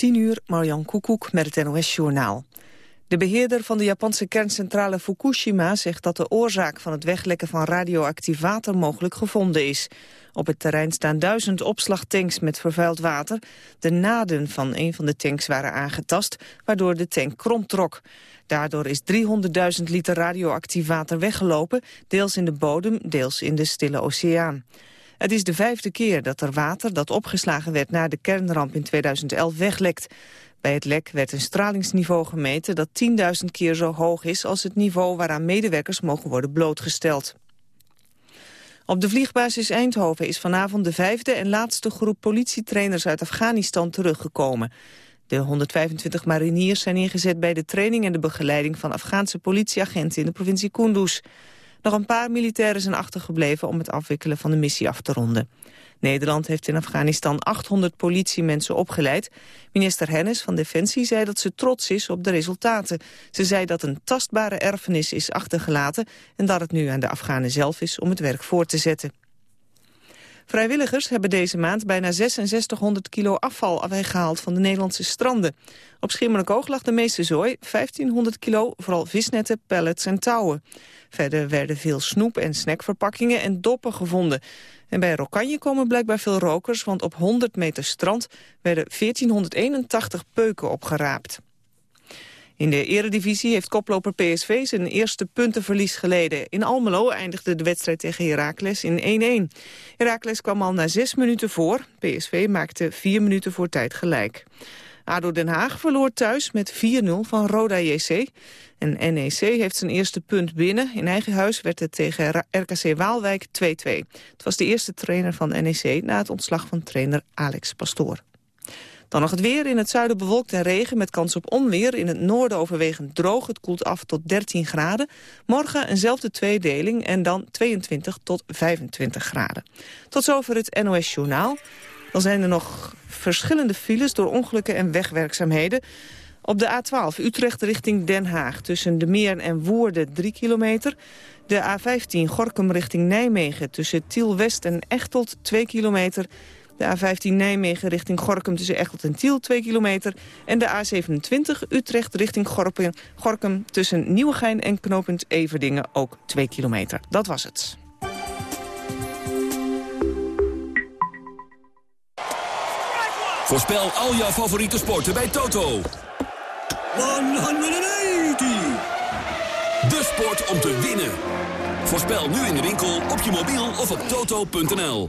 10 uur, Marjan Koekoek met het NOS-journaal. De beheerder van de Japanse kerncentrale Fukushima zegt dat de oorzaak van het weglekken van radioactief water mogelijk gevonden is. Op het terrein staan duizend opslagtanks met vervuild water. De naden van een van de tanks waren aangetast, waardoor de tank krom trok. Daardoor is 300.000 liter radioactief water weggelopen, deels in de bodem, deels in de Stille Oceaan. Het is de vijfde keer dat er water dat opgeslagen werd na de kernramp in 2011 weglekt. Bij het lek werd een stralingsniveau gemeten dat 10.000 keer zo hoog is als het niveau waaraan medewerkers mogen worden blootgesteld. Op de vliegbasis Eindhoven is vanavond de vijfde en laatste groep politietrainers uit Afghanistan teruggekomen. De 125 mariniers zijn ingezet bij de training en de begeleiding van Afghaanse politieagenten in de provincie Kunduz. Nog een paar militairen zijn achtergebleven om het afwikkelen van de missie af te ronden. Nederland heeft in Afghanistan 800 politiemensen opgeleid. Minister Hennis van Defensie zei dat ze trots is op de resultaten. Ze zei dat een tastbare erfenis is achtergelaten... en dat het nu aan de Afghanen zelf is om het werk voor te zetten. Vrijwilligers hebben deze maand bijna 6600 kilo afval weggehaald van de Nederlandse stranden. Op Schiermonnikoog lag de meeste zooi, 1500 kilo, vooral visnetten, pellets en touwen. Verder werden veel snoep- en snackverpakkingen en doppen gevonden. En bij Rokanje komen blijkbaar veel rokers, want op 100 meter strand werden 1481 peuken opgeraapt. In de eredivisie heeft koploper PSV zijn eerste puntenverlies geleden. In Almelo eindigde de wedstrijd tegen Heracles in 1-1. Heracles kwam al na zes minuten voor. PSV maakte vier minuten voor tijd gelijk. ADO Den Haag verloor thuis met 4-0 van Roda JC. En NEC heeft zijn eerste punt binnen. In eigen huis werd het tegen RKC Waalwijk 2-2. Het was de eerste trainer van NEC na het ontslag van trainer Alex Pastoor. Dan nog het weer. In het zuiden bewolkt en regen met kans op onweer. In het noorden overwegend droog. Het koelt af tot 13 graden. Morgen eenzelfde tweedeling en dan 22 tot 25 graden. Tot zover het NOS Journaal. Dan zijn er nog verschillende files door ongelukken en wegwerkzaamheden. Op de A12 Utrecht richting Den Haag tussen de Meer en Woerden 3 kilometer. De A15 Gorkum richting Nijmegen tussen Tiel West en Echtelt 2 kilometer. De A15 Nijmegen richting Gorkum tussen Echtelt en Tiel 2 kilometer. En de A27 Utrecht richting Gorkum, Gorkum tussen Nieuwegein en knooppunt Everdingen ook 2 kilometer. Dat was het. Voorspel al jouw favoriete sporten bij Toto. 180! De sport om te winnen. Voorspel nu in de winkel, op je mobiel of op toto.nl.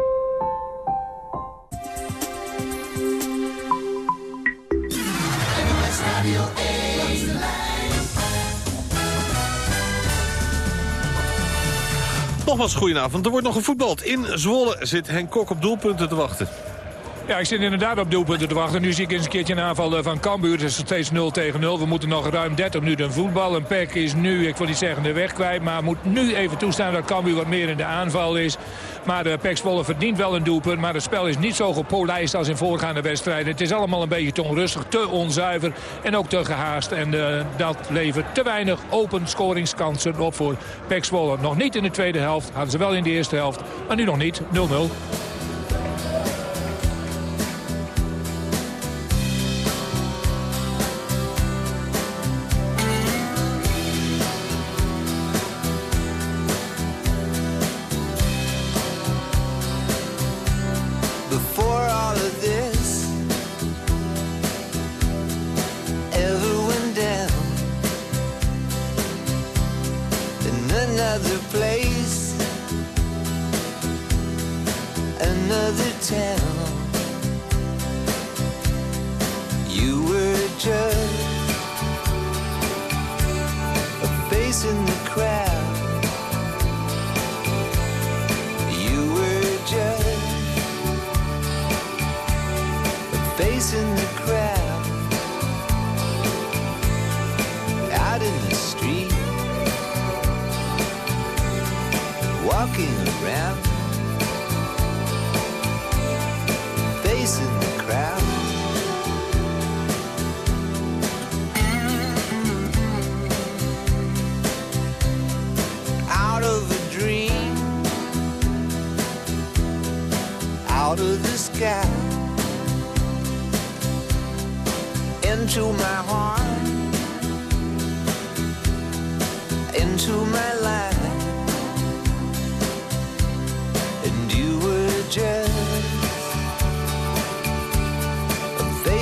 Nogmaals, goedenavond. Er wordt nog gevoetbald. In Zwolle zit Henk Kok op doelpunten te wachten. Ja, ik zit inderdaad op doelpunten te wachten. Nu zie ik eens een keertje een aanval eh, van Cambuur. Het is steeds 0 tegen 0. We moeten nog ruim 30 minuten voetbal. Een Peck is nu, ik wil niet zeggen de weg kwijt... maar moet nu even toestaan dat Cambuur wat meer in de aanval is. Maar de Pek Zwolle verdient wel een doelpunt. Maar het spel is niet zo gepolijst als in voorgaande wedstrijden. Het is allemaal een beetje te onrustig, te onzuiver en ook te gehaast. En uh, dat levert te weinig open scoringskansen op voor Pek. Nog niet in de tweede helft, hadden ze wel in de eerste helft. Maar nu nog niet, 0-0.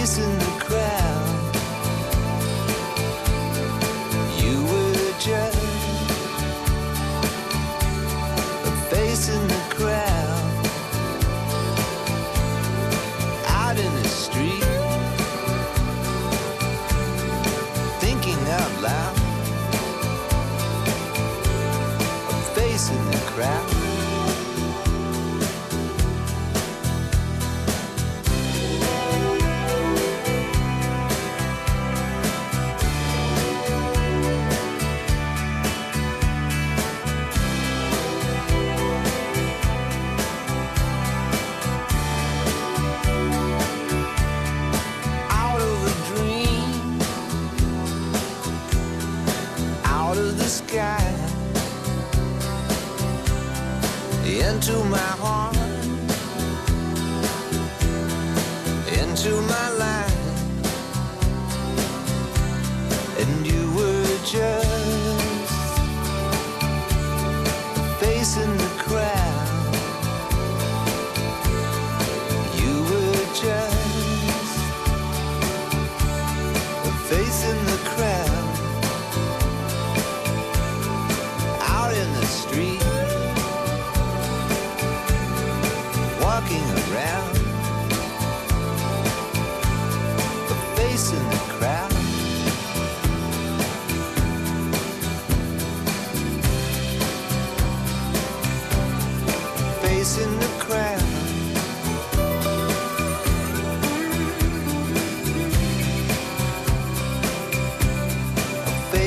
A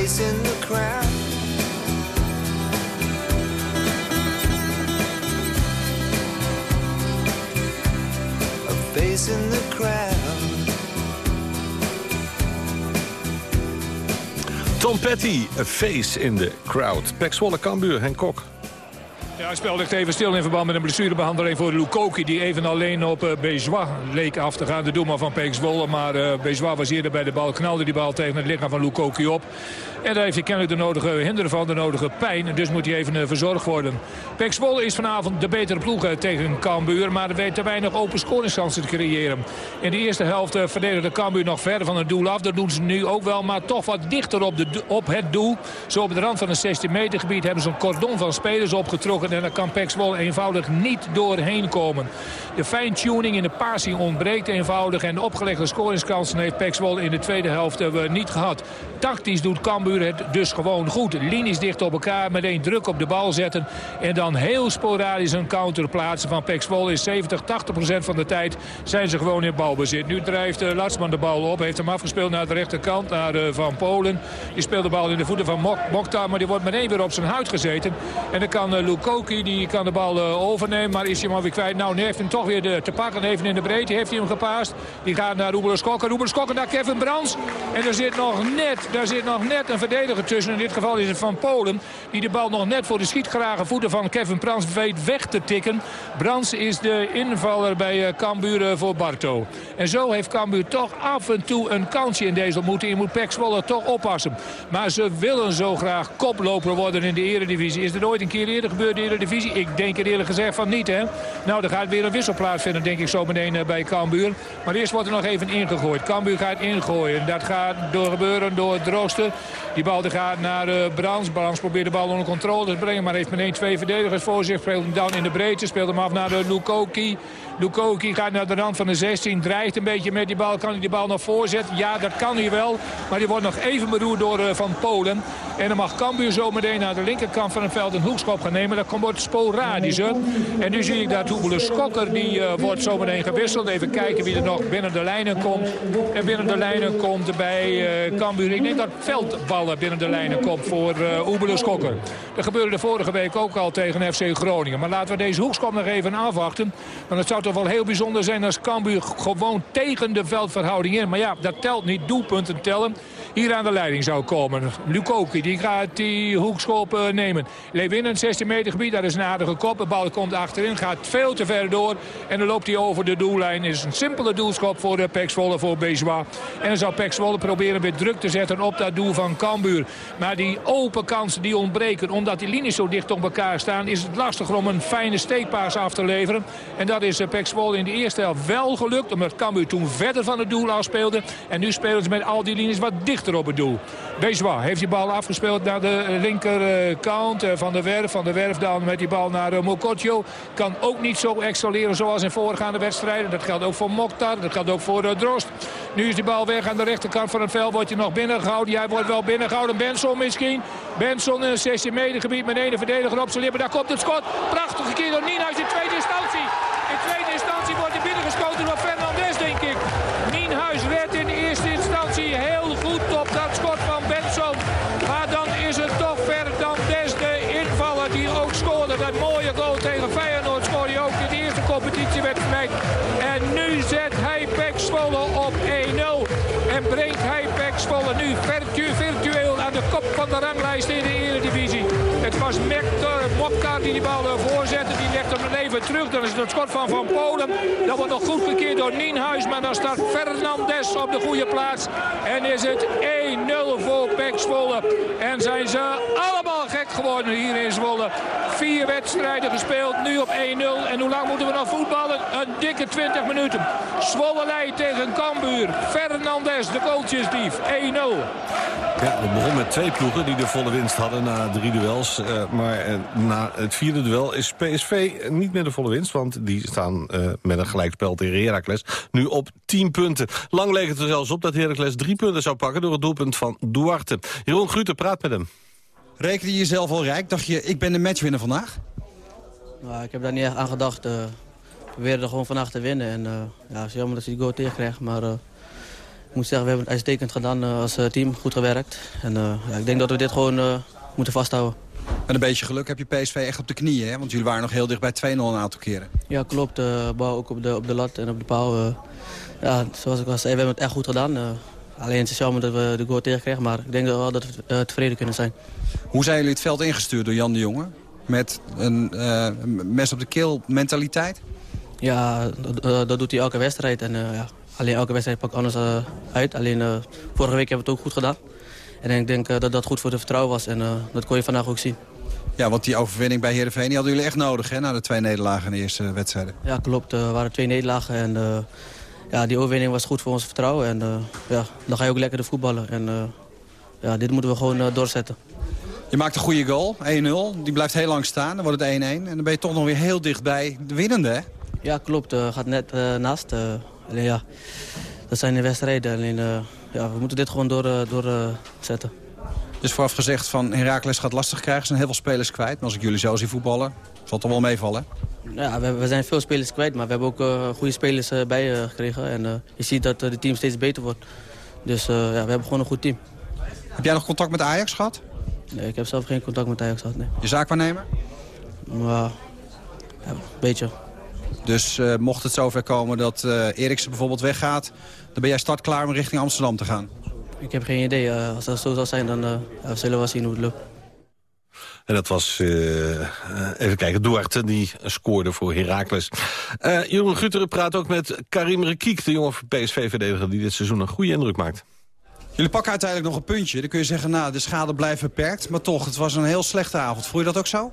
face in the crowd. Face in the crowd. Tom Petty, a face in the crowd. Pek Zwolle, Cambuur, Henk Kok. Ja, hij speelde echt even stil in verband met een blessurebehandeling voor Lukoki... die even alleen op uh, Bejois leek af te gaan. De doelman van Peek Zwolle. Maar uh, Bejois was eerder bij de bal. Knalde die bal tegen het lichaam van Lukoki op. En daar heeft hij kennelijk de nodige hinder van, de nodige pijn. En dus moet hij even uh, verzorgd worden. Peek is vanavond de betere ploeg tegen Cambuur. Maar weet te weinig open scoringskansen te creëren. In de eerste helft uh, verdedigde Cambuur nog verder van het doel af. Dat doen ze nu ook wel. Maar toch wat dichter op, de, op het doel. Zo op de rand van het 16 meter gebied hebben ze een cordon van spelers opgetrokken. En daar kan Zwolle eenvoudig niet doorheen komen. De fine-tuning in de passing ontbreekt eenvoudig. En de opgelegde scoringskansen heeft Zwolle in de tweede helft uh, niet gehad. Tactisch doet Cambuur het dus gewoon goed. Linies dicht op elkaar, meteen druk op de bal zetten. En dan heel sporadisch een counter plaatsen van Zwolle. Is 70, 80 procent van de tijd zijn ze gewoon in balbezit. Nu drijft uh, Latsman de bal op. Heeft hem afgespeeld naar de rechterkant, naar uh, Van Polen. Die speelt de bal in de voeten van Mok Mokhtar. Maar die wordt meteen weer op zijn huid gezeten. En dan kan uh, Die kan de bal overnemen. Maar is hij hem alweer kwijt. Nou, nu heeft hem toch weer te pakken. Even in de breedte heeft hij hem gepaast. Die gaat naar Roebelos Kokken. Roebelos Kokken naar Kevin Brands. En er zit nog net, daar zit nog net een verdediger tussen. In dit geval is het Van Polen. Die de bal nog net voor de schietgrage voeten van Kevin Brands weet weg te tikken. Brands is de invaller bij uh, Cambuur voor Barto. En zo heeft Cambuur toch af en toe een kansje in deze ontmoeting. Je moet Pek toch oppassen. Maar ze willen zo graag koploper worden in de eredivisie. Is er ooit een keer eerder gebeurd in eredivisie? Ik denk er eerlijk gezegd van niet, hè. Nou, er gaat weer een wissel plaatsvinden, denk ik zo meteen uh, bij Cambuur. Maar eerst wordt er nog even ingegooid. Cambuur gaat ingooien. Dat gaat door gebeuren door Drooster. Die bal gaat naar uh, Brans. Brans probeert de bal onder controle te brengen. Maar heeft meteen twee verdedigers voor zich. Speelt hem dan in de breedte. Speelt hem af naar de Lukoki. Lukoki gaat naar de rand van de 16. Dreigt een beetje met die bal. Kan hij die bal nog voorzetten? Ja, dat kan hij wel. Maar die wordt nog even beroerd door Van Polen. En dan mag Cambuur zo meteen naar de linkerkant van het veld een hoekschop gaan nemen. Dat wordt sporadischer. En nu zie ik dat Hoebele Schokker, die uh, wordt zometeen gewisseld. Even kijken wie er nog binnen de lijnen komt. En binnen de lijnen komt bij uh, Cambuur. Ik denk dat Veldballen binnen de lijnen komt voor uh, Schokker. Dat gebeurde de vorige week ook al tegen FC Groningen. Maar laten we deze hoekschop nog even afwachten. Want het zou toch wel heel bijzonder zijn als Cambuur gewoon tegen de veldverhouding in. Maar ja, dat telt niet. Doelpunten tellen. Hier aan de leiding zou komen. Lukoki, die gaat die hoekschop uh, nemen. Lewin een 16 meter gebied, dat is een aardige kop. De bal komt achterin, gaat veel te ver door. En dan loopt hij over de doellijn. Is een simpele doelschop voor de Pek Zwolle, voor Bezois. En dan zou Pek Zwolle proberen weer druk te zetten op dat doel van Cambuur. Maar die open kansen die ontbreken, omdat die linies zo dicht op elkaar staan... is het lastiger om een fijne steekpaas af te leveren. En dat is Pek Zwolle in de eerste helft wel gelukt. Omdat Cambuur toen verder van het doel afspeelde. En nu spelen ze met al die linies wat dichter op het doel. Heeft die bal afgespeeld naar de linkerkant van de Werf. Van de Werf dan met die bal naar Mokotjo. Kan ook niet zo excelleren zoals in voorgaande wedstrijden. Dat geldt ook voor Mokhtar, dat geldt ook voor Drost. Nu is die bal weg aan de rechterkant van het veld. Wordt hij nog binnengehouden. Jij wordt wel binnengehouden. Benson misschien. Benson in een 16 meter gebied met een verdediger op zijn lippen. Daar komt het schot. Prachtige keer door Nienhuis in tweede instantie. Even terug. Dan is het het schot van Van Polen. Dat wordt nog goed gekeerd door Nienhuis. Maar dan staat Fernandes op de goede plaats. En is het 1-0 voor Pek Zwolle. En zijn ze allemaal gek geworden hier in Zwolle. Vier wedstrijden gespeeld, nu op 1-0. En hoe lang moeten we nog voetballen? Een dikke 20 minuten. Zwolle leidt tegen Cambuur. Fernandes, de goaltjesdief. 1-0. Ja, we begonnen met twee ploegen die de volle winst hadden na drie duels. Uh, maar uh, na het vierde duel is PSV niet meer de volle winst. Want die staan uh, met een gelijkspel tegen Heracles nu op 10 punten. Lang leek het er zelfs op dat Heracles drie punten zou pakken... door het doelpunt van Duarte. Jeroen Gruter praat met hem. Reken je jezelf al rijk? Dacht je, ik ben de matchwinner vandaag? Nou, ik heb daar niet echt aan gedacht. we probeerden gewoon vandaag te winnen. En, ja, het is jammer dat ze die goal tegenkrijgt. Maar ik moet zeggen, we hebben het uitstekend gedaan als team. Goed gewerkt. En ja, ik denk dat we dit gewoon moeten vasthouden. Met een beetje geluk heb je PSV echt op de knieën, hè? Want jullie waren nog heel dicht bij 2-0 een aantal keren. Ja, klopt. Uh, bal ook op de, op de lat en op de paal. Uh, ja, zoals ik al zei, we hebben het echt goed gedaan. Uh, alleen het is jammer dat we de goal tegenkregen, maar ik denk wel dat we tevreden kunnen zijn. Hoe zijn jullie het veld ingestuurd door Jan de Jonge? Met een mes op de keel mentaliteit? Ja, dat, dat doet hij elke wedstrijd. En, ja, alleen elke wedstrijd pakt anders uit. Alleen vorige week hebben we het ook goed gedaan. En ik denk uh, dat dat goed voor de vertrouwen was. En dat kon je vandaag ook zien. Ja, want die overwinning bij Heerenveen die hadden jullie echt nodig, hè? Na de twee nederlagen in de eerste wedstrijden. Ja, klopt. Er waren twee nederlagen. En uh, ja, die overwinning was goed voor ons vertrouwen. En ja, dan ga je ook lekker de voetballen. En ja, dit moeten we gewoon doorzetten. Je maakt een goede goal, 1-0. Die blijft heel lang staan. Dan wordt het 1-1. En dan ben je toch nog weer heel dichtbij de winnende, hè? Ja, klopt. gaat net naast. Alleen ja, dat zijn de wedstrijden. Alleen ja, we moeten dit gewoon doorzetten. Door, dus vooraf gezegd van Heracles gaat lastig krijgen. Er zijn heel veel spelers kwijt. Maar als ik jullie zo zie voetballen, zal het toch wel meevallen? Ja, we, we, zijn veel spelers kwijt. Maar we hebben ook uh, goede spelers uh, bij gekregen. En je ziet dat het team steeds beter wordt. Dus ja, we hebben gewoon een goed team. Heb jij nog contact met Ajax gehad? Nee, ik heb zelf geen contact met Ajax gehad, nee. Je zaakwaarnemer? Ja een beetje. Dus uh, mocht het zover komen dat uh, Eriksen bijvoorbeeld weggaat... dan ben jij startklaar om richting Amsterdam te gaan? Ik heb geen idee. Uh, als dat zo zal zijn, dan zullen we wel zien hoe het loopt. En dat was, even kijken, Duarte, die scoorde voor Heracles. Jeroen Gutteren praat ook met Karim Rekiek, de jonge PSV-verdediger... die dit seizoen een goede indruk maakt. Jullie pakken uiteindelijk nog een puntje. Dan kun je zeggen, nou, de schade blijft beperkt. Maar toch, het was een heel slechte avond. Voel je dat ook zo?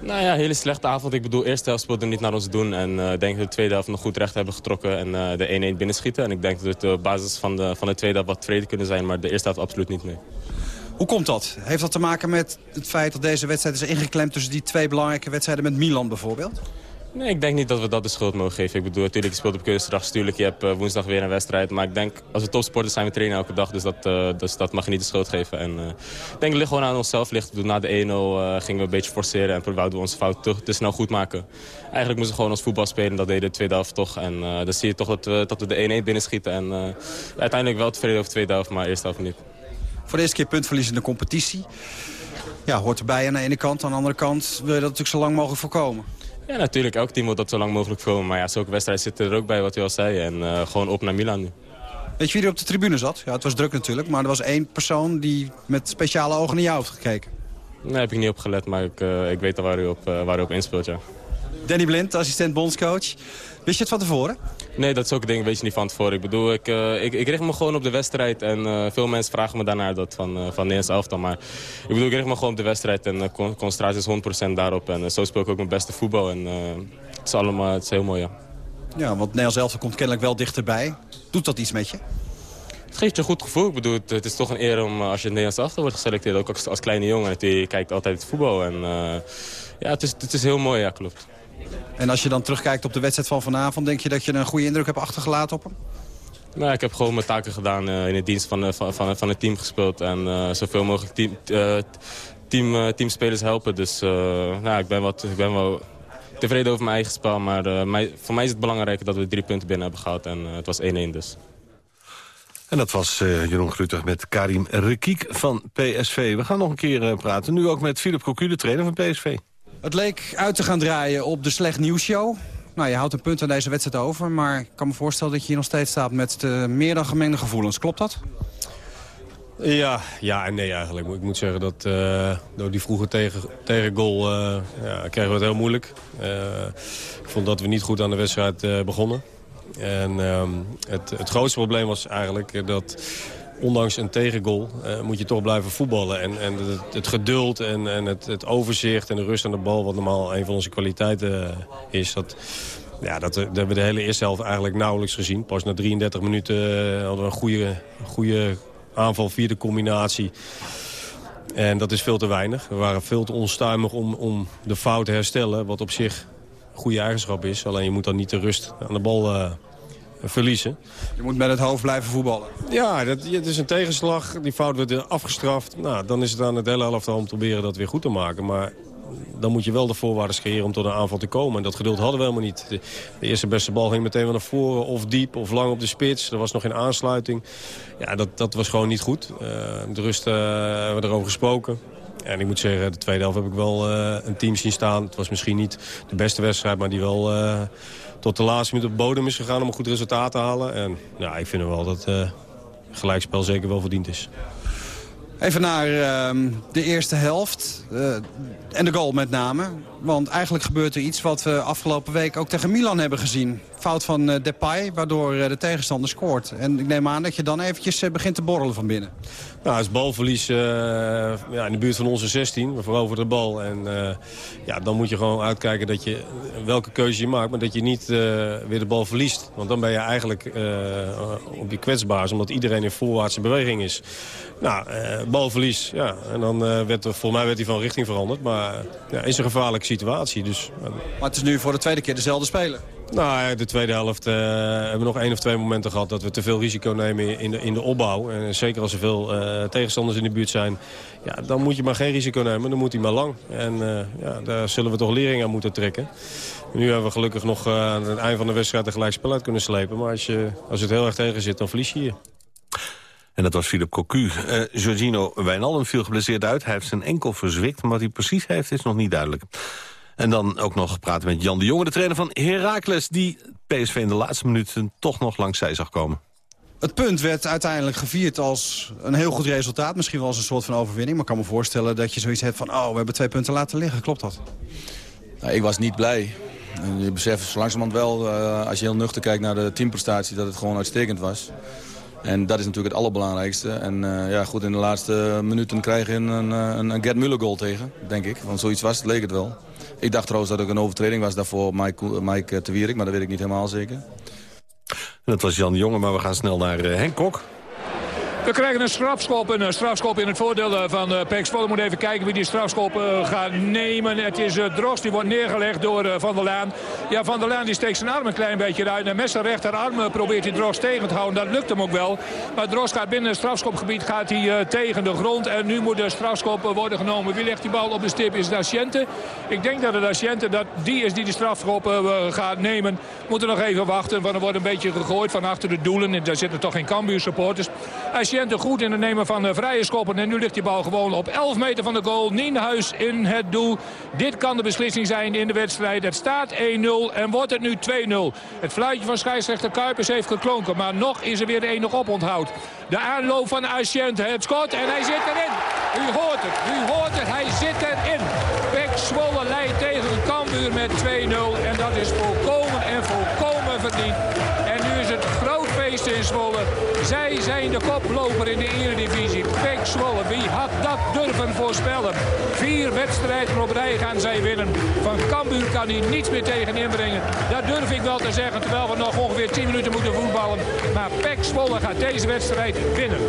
Nou ja, hele slechte avond. Ik bedoel, eerste helft speelde niet naar ons doen. En ik uh, denk dat de tweede helft nog goed recht hebben getrokken en uh, de 1-1 binnenschieten. En ik denk dat we op basis van de, van de tweede helft wat tevreden kunnen zijn. Maar de eerste helft absoluut niet mee. Hoe komt dat? Heeft dat te maken met het feit dat deze wedstrijd is ingeklemd... tussen die twee belangrijke wedstrijden met Milan bijvoorbeeld? Nee, ik denk niet dat we dat de schuld mogen geven. Ik bedoel, natuurlijk, je speelt op kunstdag, natuurlijk, je hebt uh, woensdag weer een wedstrijd. Maar ik denk, als we topsporters zijn, we trainen elke dag. Dus dat, uh, dus dat mag je niet de schuld geven. En uh, ik denk het ligt gewoon aan onszelf. Ligt. Bedoel, na de 1-0 gingen we een beetje forceren en wouden we onze fout te, te, snel goed maken. Eigenlijk moesten we gewoon als voetbal spelen. Dat deden de tweede helft toch. En dan zie je toch dat we, dat we de 1-1 binnenschieten. En uiteindelijk wel tevreden over de tweede helft, maar eerste helft niet. Voor de eerste keer puntverlies in de competitie. Ja, hoort erbij aan de ene kant. Aan de andere kant wil je dat natuurlijk zo lang mogelijk voorkomen. Ja, natuurlijk. Elk team wil dat zo lang mogelijk voorkomen. Maar ja, zulke wedstrijden zitten er ook bij, wat u al zei. En uh, gewoon op naar Milan nu. Weet je wie er op de tribune zat? Ja, het was druk natuurlijk. Maar er was één persoon die met speciale ogen naar jou heeft gekeken. Nee, heb ik niet op gelet. Maar ik, uh, ik weet al waar u op, uh, waar u op inspeelt, ja. Danny Blind, assistent bondscoach. Wist je het van tevoren? Nee, dat soort dingen weet je niet van tevoren. Ik bedoel, ik, uh, ik, ik richt me gewoon op de wedstrijd. En uh, veel mensen vragen me daarnaar dat van, uh, van Nederlands elftal. Maar ik bedoel, ik richt me gewoon op de wedstrijd. En concentratie is 100% daarop. En zo speel ik ook mijn beste voetbal. En het, is allemaal, het is heel mooi, ja. Ja, want Nederlands elftal komt kennelijk wel dichterbij. Doet dat iets met je? Het geeft je een goed gevoel. Ik bedoel, het, het is toch een eer om als je het Nederlands elftal wordt geselecteerd. Ook als, als kleine jongen. Je kijkt altijd het voetbal. En ja, het is, het is heel mooi, ja, klopt. En als je dan terugkijkt op de wedstrijd van vanavond... denk je dat je een goede indruk hebt achtergelaten op hem? Nou, ik heb gewoon mijn taken gedaan. Uh, in het dienst van, uh, van, van, van, het team gespeeld. En uh, zoveel mogelijk team, team, teamspelers helpen. Dus nou, ik, ben wat, ik ben wel tevreden over mijn eigen spel. Maar mij, voor mij is het belangrijker dat we drie punten binnen hebben gehad. En het was 1-1 dus. En dat was uh, Jeroen Grutter met Karim Rekiek van PSV. We gaan nog een keer uh, praten. Nu ook met Philip Cocu, de trainer van PSV. Het leek uit te gaan draaien op de Slecht Nieuws Show. Nou, je houdt een punt aan deze wedstrijd over. Maar ik kan me voorstellen dat je hier nog steeds staat met uh, meer dan gemengde gevoelens. Klopt dat? Ja, ja en nee eigenlijk. Ik moet zeggen dat uh, door die vroege tegen, tegen goal uh, ja, kregen we het heel moeilijk. ik vond dat we niet goed aan de wedstrijd begonnen. En ehm, het, het grootste probleem was eigenlijk dat ondanks een tegengoal uh, moet je toch blijven voetballen. En, en het, geduld en, en het, het, overzicht en de rust aan de bal... wat normaal een van onze kwaliteiten uh, is... Dat, ja, dat, dat, hebben we de hele eerste helft eigenlijk nauwelijks gezien. Pas na 33 minuten hadden we een goede, goede aanval via de combinatie. En dat is veel te weinig. We waren veel te onstuimig om, om de fout te herstellen. Wat op zich een goede eigenschap is. Alleen je moet dan niet de rust aan de bal verliezen. Je moet met het hoofd blijven voetballen. Ja, dat, het is een tegenslag. Die fout wordt afgestraft. Nou, dan is het aan het hele elftal om te proberen dat weer goed te maken. Maar dan moet je wel de voorwaarden creëren om tot een aanval te komen. En dat geduld hadden we helemaal niet. De, de eerste beste bal ging meteen weer naar voren. Of diep, of lang op de spits. Er was nog geen aansluiting. Ja, dat, dat was gewoon niet goed. Uh, de rust uh, hebben we erover gesproken. En ik moet zeggen, de tweede helft heb ik wel uh, een team zien staan. Het was misschien niet de beste wedstrijd, maar die wel tot de laatste minuut op bodem is gegaan om een goed resultaat te halen. En ja, ik vind wel dat uh, gelijkspel zeker wel verdiend is. Even naar uh, de eerste helft. Uh, en de goal met name. Want eigenlijk gebeurt er iets wat we afgelopen week ook tegen Milan hebben gezien. Fout van uh, Depay, waardoor de tegenstander scoort. En ik neem aan dat je dan eventjes begint te borrelen van binnen. Nou, het is balverlies ja, in de buurt van onze 16. We veroveren de bal. En ja, dan moet je gewoon uitkijken dat je, welke keuze je maakt... maar dat je niet weer de bal verliest. Want dan ben je eigenlijk op je kwetsbaar... omdat iedereen in voorwaartse beweging is. Nou, balverlies, ja. En dan werd er, volgens mij werd hij van richting veranderd. Maar ja, is een gevaarlijke situatie. Dus, maar het is nu voor de tweede keer dezelfde speler. Nou, de tweede helft uh, hebben we nog één of twee momenten gehad... dat we te veel risico nemen in de, in de opbouw. En zeker als er veel uh, tegenstanders in de buurt zijn... Ja, dan moet je maar geen risico nemen, dan moet hij maar lang. En uh, ja, daar zullen we toch lering aan moeten trekken. Nu hebben we gelukkig nog aan het eind van de wedstrijd... een gelijk spel uit kunnen slepen. Maar als, je, als het heel erg tegen zit, dan verlies je je. En dat was Philip Cocu. Uh, Jorginho Wijnaldum viel geblesseerd uit. Hij heeft zijn enkel verzwikt. Maar wat hij precies heeft, is nog niet duidelijk. En dan ook nog praten met Jan de Jonge, de trainer van Heracles... die PSV in de laatste minuten toch nog langs zij zag komen. Het punt werd uiteindelijk gevierd als een heel goed resultaat. Misschien wel als een soort van overwinning. Maar ik kan me voorstellen dat je zoiets hebt van... oh, we hebben twee punten laten liggen. Klopt dat? Nou, ik was niet blij. En je beseft zo langzamerhand wel, uh, als je heel nuchter kijkt naar de teamprestatie... dat het gewoon uitstekend was. En dat is natuurlijk het allerbelangrijkste. En uh, ja, goed, in de laatste minuten krijg je een, een, een Gerd goal tegen, denk ik. Want zoiets was leek het wel. Ik dacht trouwens dat het een overtreding was daarvoor Mike, Mike te Wierik, maar dat weet ik niet helemaal zeker. Dat was Jan Jonge, maar we gaan snel naar uh, Henk Kok. We krijgen een strafschop. Een strafschop in het voordeel eh, van uh, Pek Zwolle. Moet even kijken wie die strafschop gaat nemen. Het is Drost, die wordt neergelegd door Van der Laan. Ja, Van der Laan die steekt zijn arm een klein beetje uit. En met rechterarm probeert hij Drost tegen te houden. Dat lukt hem ook wel. Maar Drost gaat binnen het strafschopgebied gaat hij, tegen de grond. En nu moet de strafschop worden genomen. Wie legt die bal op de stip? Is het Asciente? Ik denk dat het Asciente dat die is die de strafschop gaat nemen. Moeten nog even wachten. Want er wordt een beetje gegooid van achter de doelen. En daar zitten toch geen Cambuur supporters. Asciente goed in het nemen van vrije schoppen. En nu ligt die bal gewoon op 11 meter van de goal. Nienhuis in het doel. Dit kan de beslissing zijn in de wedstrijd. Het staat 1-0 en wordt het nu 2-0. Het fluitje van scheidsrechter Kuipers heeft geklonken. Maar nog is er weer één nog op onthoud. De aanloop van Asciente. Het schot en hij zit erin. U hoort het. U hoort het. Hij zit erin. Pek Zwolle leidt tegen Cambuur met 2-0. En dat is volkomen en volkomen verdiend. Feest in Zwolle. Zij zijn de koploper in de eredivisie. Pek Zwolle, wie had dat durven voorspellen? Vier wedstrijden op rij gaan zij winnen. Van Cambuur kan hij niets meer tegen inbrengen. Dat durf ik wel te zeggen, terwijl we nog ongeveer 10 minuten moeten voetballen. Maar Pek Zwolle gaat deze wedstrijd winnen.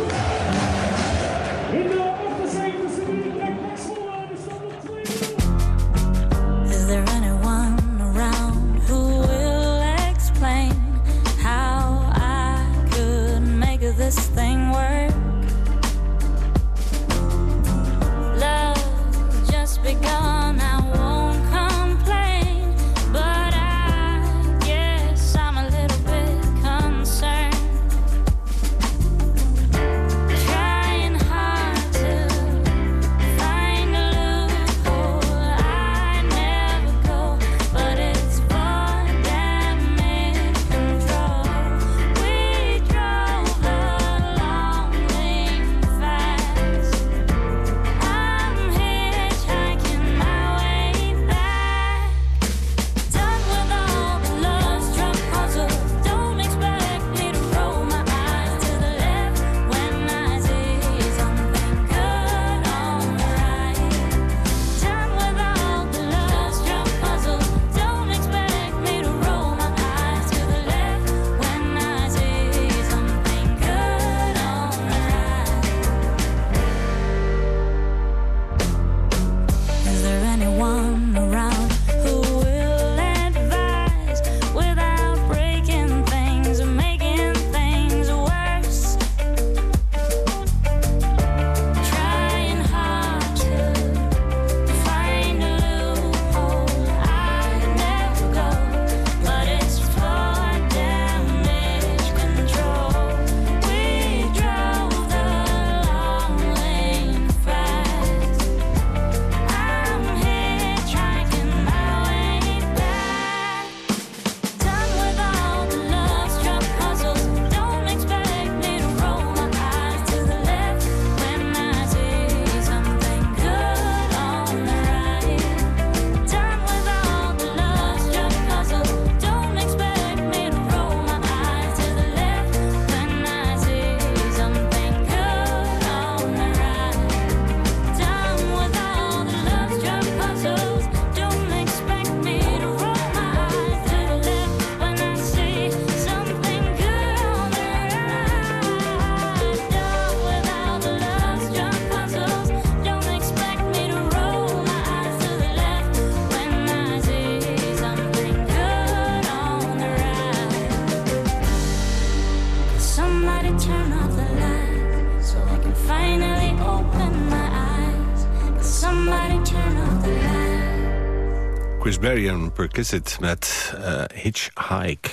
Berry en Perkissit met eh, Hitchhike.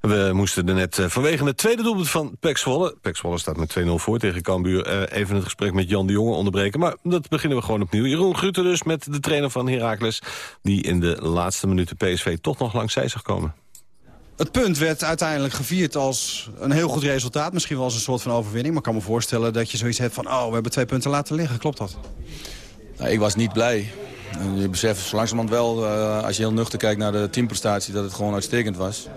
We moesten er net eh, vanwege het tweede doelpunt van Pek Zwolle... Pek Zwolle staat met 2-0 voor tegen Cambuur... eh, even het gesprek met Jan de Jonge onderbreken. Maar dat beginnen we gewoon opnieuw. Jeroen Gutte dus met de trainer van Heracles... die in de laatste minuten PSV toch nog langs zij zag komen. Het punt werd uiteindelijk gevierd als een heel goed resultaat. Misschien wel als een soort van overwinning. Maar ik kan me voorstellen dat je zoiets hebt van... oh, we hebben twee punten laten liggen. Klopt dat? Nou, ik was niet blij. En Je beseft zo langzamerhand wel, eh, als je heel nuchter kijkt naar de teamprestatie, dat het gewoon uitstekend was.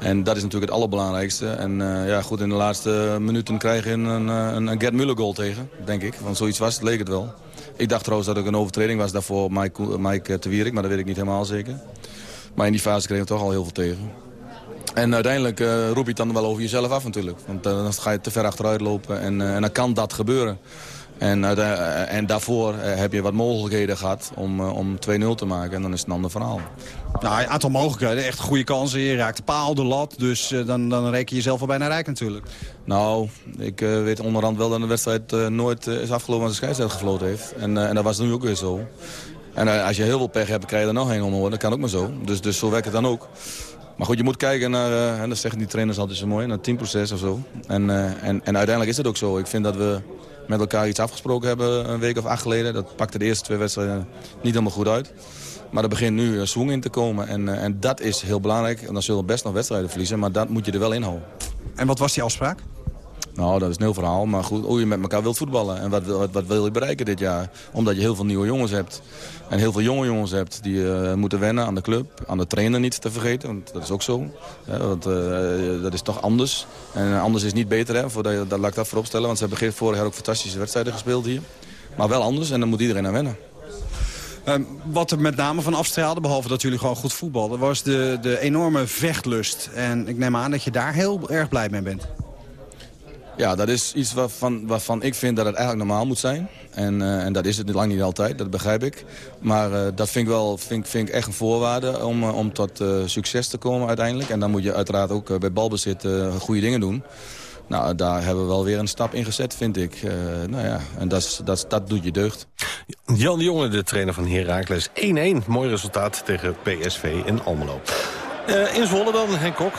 En dat is natuurlijk het allerbelangrijkste. En eh, ja, goed, in de laatste minuten krijg je een, een, een Gerd Muller goal tegen, denk ik. Want zoiets was het, leek het wel. Ik dacht trouwens dat het een overtreding was daarvoor Mike, Mike maar dat weet ik niet helemaal zeker. Maar in die fase kreeg ik toch al heel veel tegen. En uiteindelijk eh, roep je het dan wel over jezelf af natuurlijk. Want eh, dan ga je te ver achteruit lopen en, eh, en dan kan dat gebeuren. En, en daarvoor heb je wat mogelijkheden gehad om, om 2-0 te maken. En dan is het een ander verhaal. Nou, een aantal mogelijkheden. Echt goede kansen. Je raakt de paal, de lat. Dus dan, dan reken je jezelf al bijna rijk natuurlijk. Nou, ik weet onderhand wel dat de wedstrijd nooit is afgelopen als de scheidsrechter gefloten heeft. En, en dat was nu ook weer zo. En als je heel veel pech hebt, krijg je er nog een om Dat kan ook maar zo. Dus, dus zo werkt het dan ook. Maar goed, je moet kijken naar, eh, en dat zeggen die trainers altijd zo mooi, naar het teamproces of zo. En, eh, en, en uiteindelijk is het ook zo. Ik vind dat we met elkaar iets afgesproken hebben een week of acht geleden. Dat pakte de eerste twee wedstrijden niet helemaal goed uit. Maar er begint nu een swing in te komen. En, eh, en dat is heel belangrijk. En dan zullen we best nog wedstrijden verliezen. Maar dat moet je er wel inhouden. En wat was die afspraak? Nou, dat is een heel verhaal. Maar goed, hoe je met elkaar wilt voetballen. En wat, wat, wil je bereiken dit jaar? Omdat je heel veel nieuwe jongens hebt. En heel veel jonge jongens hebt die eh, moeten wennen aan de club. Aan de trainer niet te vergeten. Want dat is ook zo. Want eh, dat is toch anders. En anders is niet beter. Hè, voordat je, dat laat ik dat voorop stellen. Want ze hebben vorig jaar ook fantastische wedstrijden gespeeld hier. Maar wel anders. En dan moet iedereen aan wennen. Ehm, wat er met name van afstraalde, behalve dat jullie gewoon goed voetbalden... was de, de enorme vechtlust. En ik neem aan dat je daar heel erg blij mee bent. Ja, dat is iets waarvan, ik vind dat het eigenlijk normaal moet zijn. En, eh, en dat is het lang niet altijd, dat begrijp ik. Maar eh, dat vind ik, wel, vind, vind ik echt een voorwaarde om, eh, om tot succes te komen uiteindelijk. En dan moet je uiteraard ook bij balbezit goede dingen doen. Nou, daar hebben we wel weer een stap in gezet, vind ik. Nou ja, en dat, dat, doet je deugd. Jan de Jonge, de trainer van Heracles. 1-1, mooi resultaat tegen PSV in Almelo. In Zwolle dan, Henk Kok.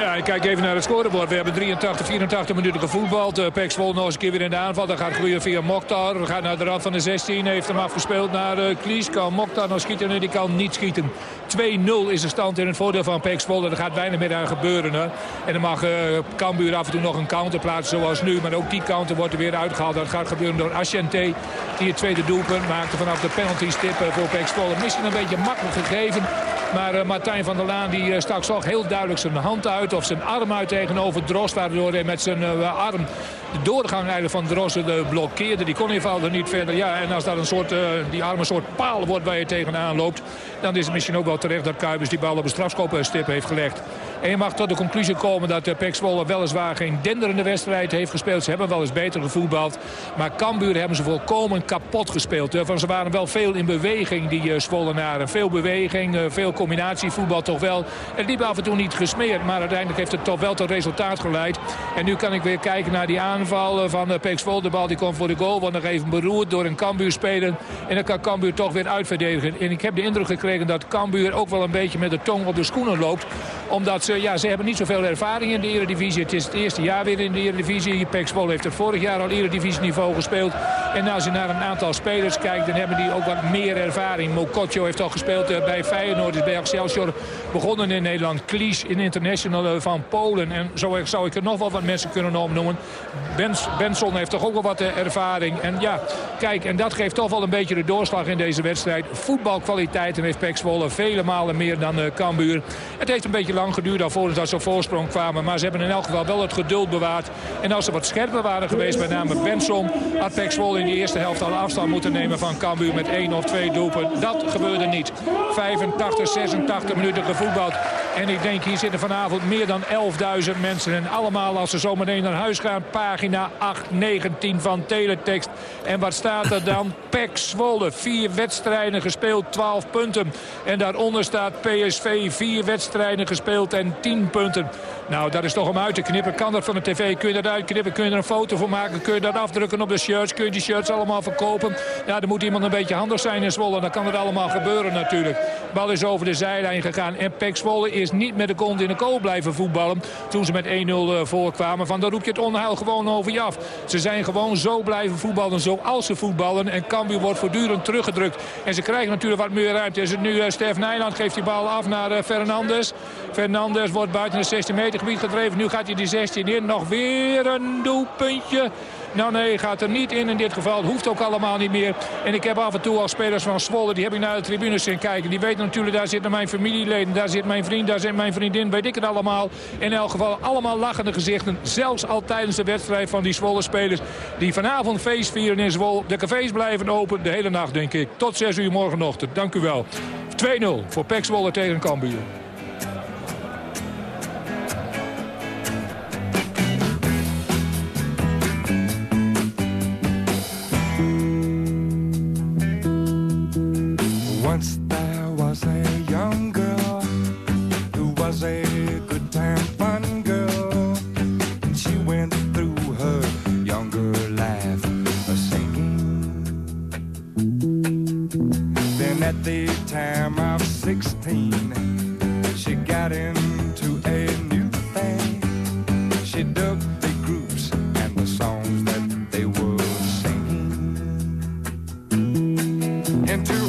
Ja, ik kijk even naar het scorebord. We hebben 83, 84 minuten gevoetbald. Uh, Pek Zwolle nog eens een keer weer in de aanval. Dat gaat gebeuren via Mokhtar. Gaat naar de rand van de 16. Heeft hem afgespeeld naar uh, Klies. Kan Mokhtar nog schieten? Nee, die kan niet schieten. 2-0 is de stand in het voordeel van Pek Zwolle. Er gaat weinig meer aan gebeuren. Hè. En dan mag uh, Cambuur af en toe nog een counter plaatsen zoals nu. Maar ook die counter wordt er weer uitgehaald. Dat gaat gebeuren door Asciente. Die het tweede doelpunt maakte vanaf de penalty stip voor Pek Zwolle. Misschien een beetje makkelijk gegeven. Maar uh, Martijn van der Laan die uh, stak toch heel duidelijk zijn hand uit. Of zijn arm uit tegenover Drost. Waardoor hij met zijn uh, arm de doorgang eigenlijk van Drost de blokkeerde. Die kon eenvoudig niet verder. Ja, en als dat een soort, die arm een soort paal wordt waar je tegenaan loopt. Dan is het misschien ook wel terecht dat Kuipers die bal op een strafschopstip heeft gelegd. En je mag tot de conclusie komen dat uh, Pek Zwolle weliswaar geen denderende wedstrijd heeft gespeeld. Ze hebben wel eens beter gevoetbald. Maar Cambuur hebben ze volkomen kapot gespeeld. Van ze waren wel veel in beweging, die uh. Veel beweging, veel combinatievoetbal toch wel. Het liep af en toe niet gesmeerd. Maar uiteindelijk heeft het toch wel tot resultaat geleid. En nu kan ik weer kijken naar die aanval van uh, Pek. De bal die komt voor de goal. Wordt nog even beroerd door een Cambuur speler. En dan kan Cambuur toch weer uitverdedigen. En ik heb de indruk gekregen dat Cambuur ook wel een beetje met de tong op de schoenen loopt. Omdat ze, ja, ze hebben niet zoveel ervaring in de Eredivisie. Het is het eerste jaar weer in de Eredivisie. Pek Zwolle heeft er vorig jaar al Eredivisieniveau gespeeld. En als je naar een aantal spelers kijkt, dan hebben die ook wat meer ervaring. Mokotjo heeft al gespeeld uh, bij Feyenoord, is bij Excelsior begonnen in Nederland. Klies in International uh, van Polen. En zo zou ik er nog wel wat mensen kunnen opnoemen. Bens, Benson heeft toch ook wel wat ervaring. En ja, kijk, en dat geeft toch wel een beetje de doorslag in deze wedstrijd. Voetbalkwaliteiten heeft Pek Zwolle vele malen meer dan Cambuur. Het heeft een beetje lang geduurd alvorens dat ze voorsprong kwamen. Maar ze hebben in elk geval wel het geduld bewaard. En als ze wat scherper waren geweest, met name Benson... had Pek Zwolle in de eerste helft al afstand moeten nemen van Cambuur met één of twee doelpunten. Dat gebeurde niet. 85, 86 minuten gevoetbald. En ik denk, hier zitten vanavond meer dan 11.000 mensen. En allemaal als ze zo meteen naar huis gaan, pagina 8, 19 van Teletext. En wat staat er dan? Pek Zwolle, vier wedstrijden gespeeld, 12 punten. En daaronder staat PSV, vier wedstrijden gespeeld en 10 punten. Nou, dat is toch om uit te knippen. Kan dat van de tv? Kun je dat uitknippen? Kun je er een foto van maken? Kun je dat afdrukken op de shirts? Kun je die shirts allemaal verkopen? Ja, er moet iemand een beetje handig zijn in Zwolle. Dan kan het allemaal gebeuren natuurlijk. Bal is over de zijlijn gegaan. En Pek Zwolle is niet met de kont in de kool blijven voetballen. Toen ze met 1-0 voorkwamen. Van dan roep je het onheil gewoon over je af. Ze zijn gewoon zo blijven voetballen zoals ze voetballen. En Cambuur wordt voortdurend teruggedrukt. En ze krijgen natuurlijk wat meer ruimte. Is het nu uh, Stef Nijland geeft die bal af naar uh, Fernandes. Fernandes wordt buiten het 16 meter gebied gedreven. Nu gaat hij die 16 in. Nog weer een doelpuntje. Nou nee, gaat er niet in in dit geval. Hoeft ook allemaal niet meer. En ik heb af en toe al spelers van Zwolle, die heb ik naar de tribunes zien kijken. Die weten natuurlijk, daar zitten mijn familieleden, daar zit mijn vriend, daar zit mijn vriendin, weet ik het allemaal. In elk geval allemaal lachende gezichten. Zelfs al tijdens de wedstrijd van die Zwolle spelers. Die vanavond feest vieren in Zwolle. De cafés blijven open de hele nacht, denk ik. Tot 6 uur morgenochtend. Dank u wel. 2-0 voor Pek Zwolle tegen Cambuur. 16, she got into a new thing. She dug the groups and the songs that they were singing. Into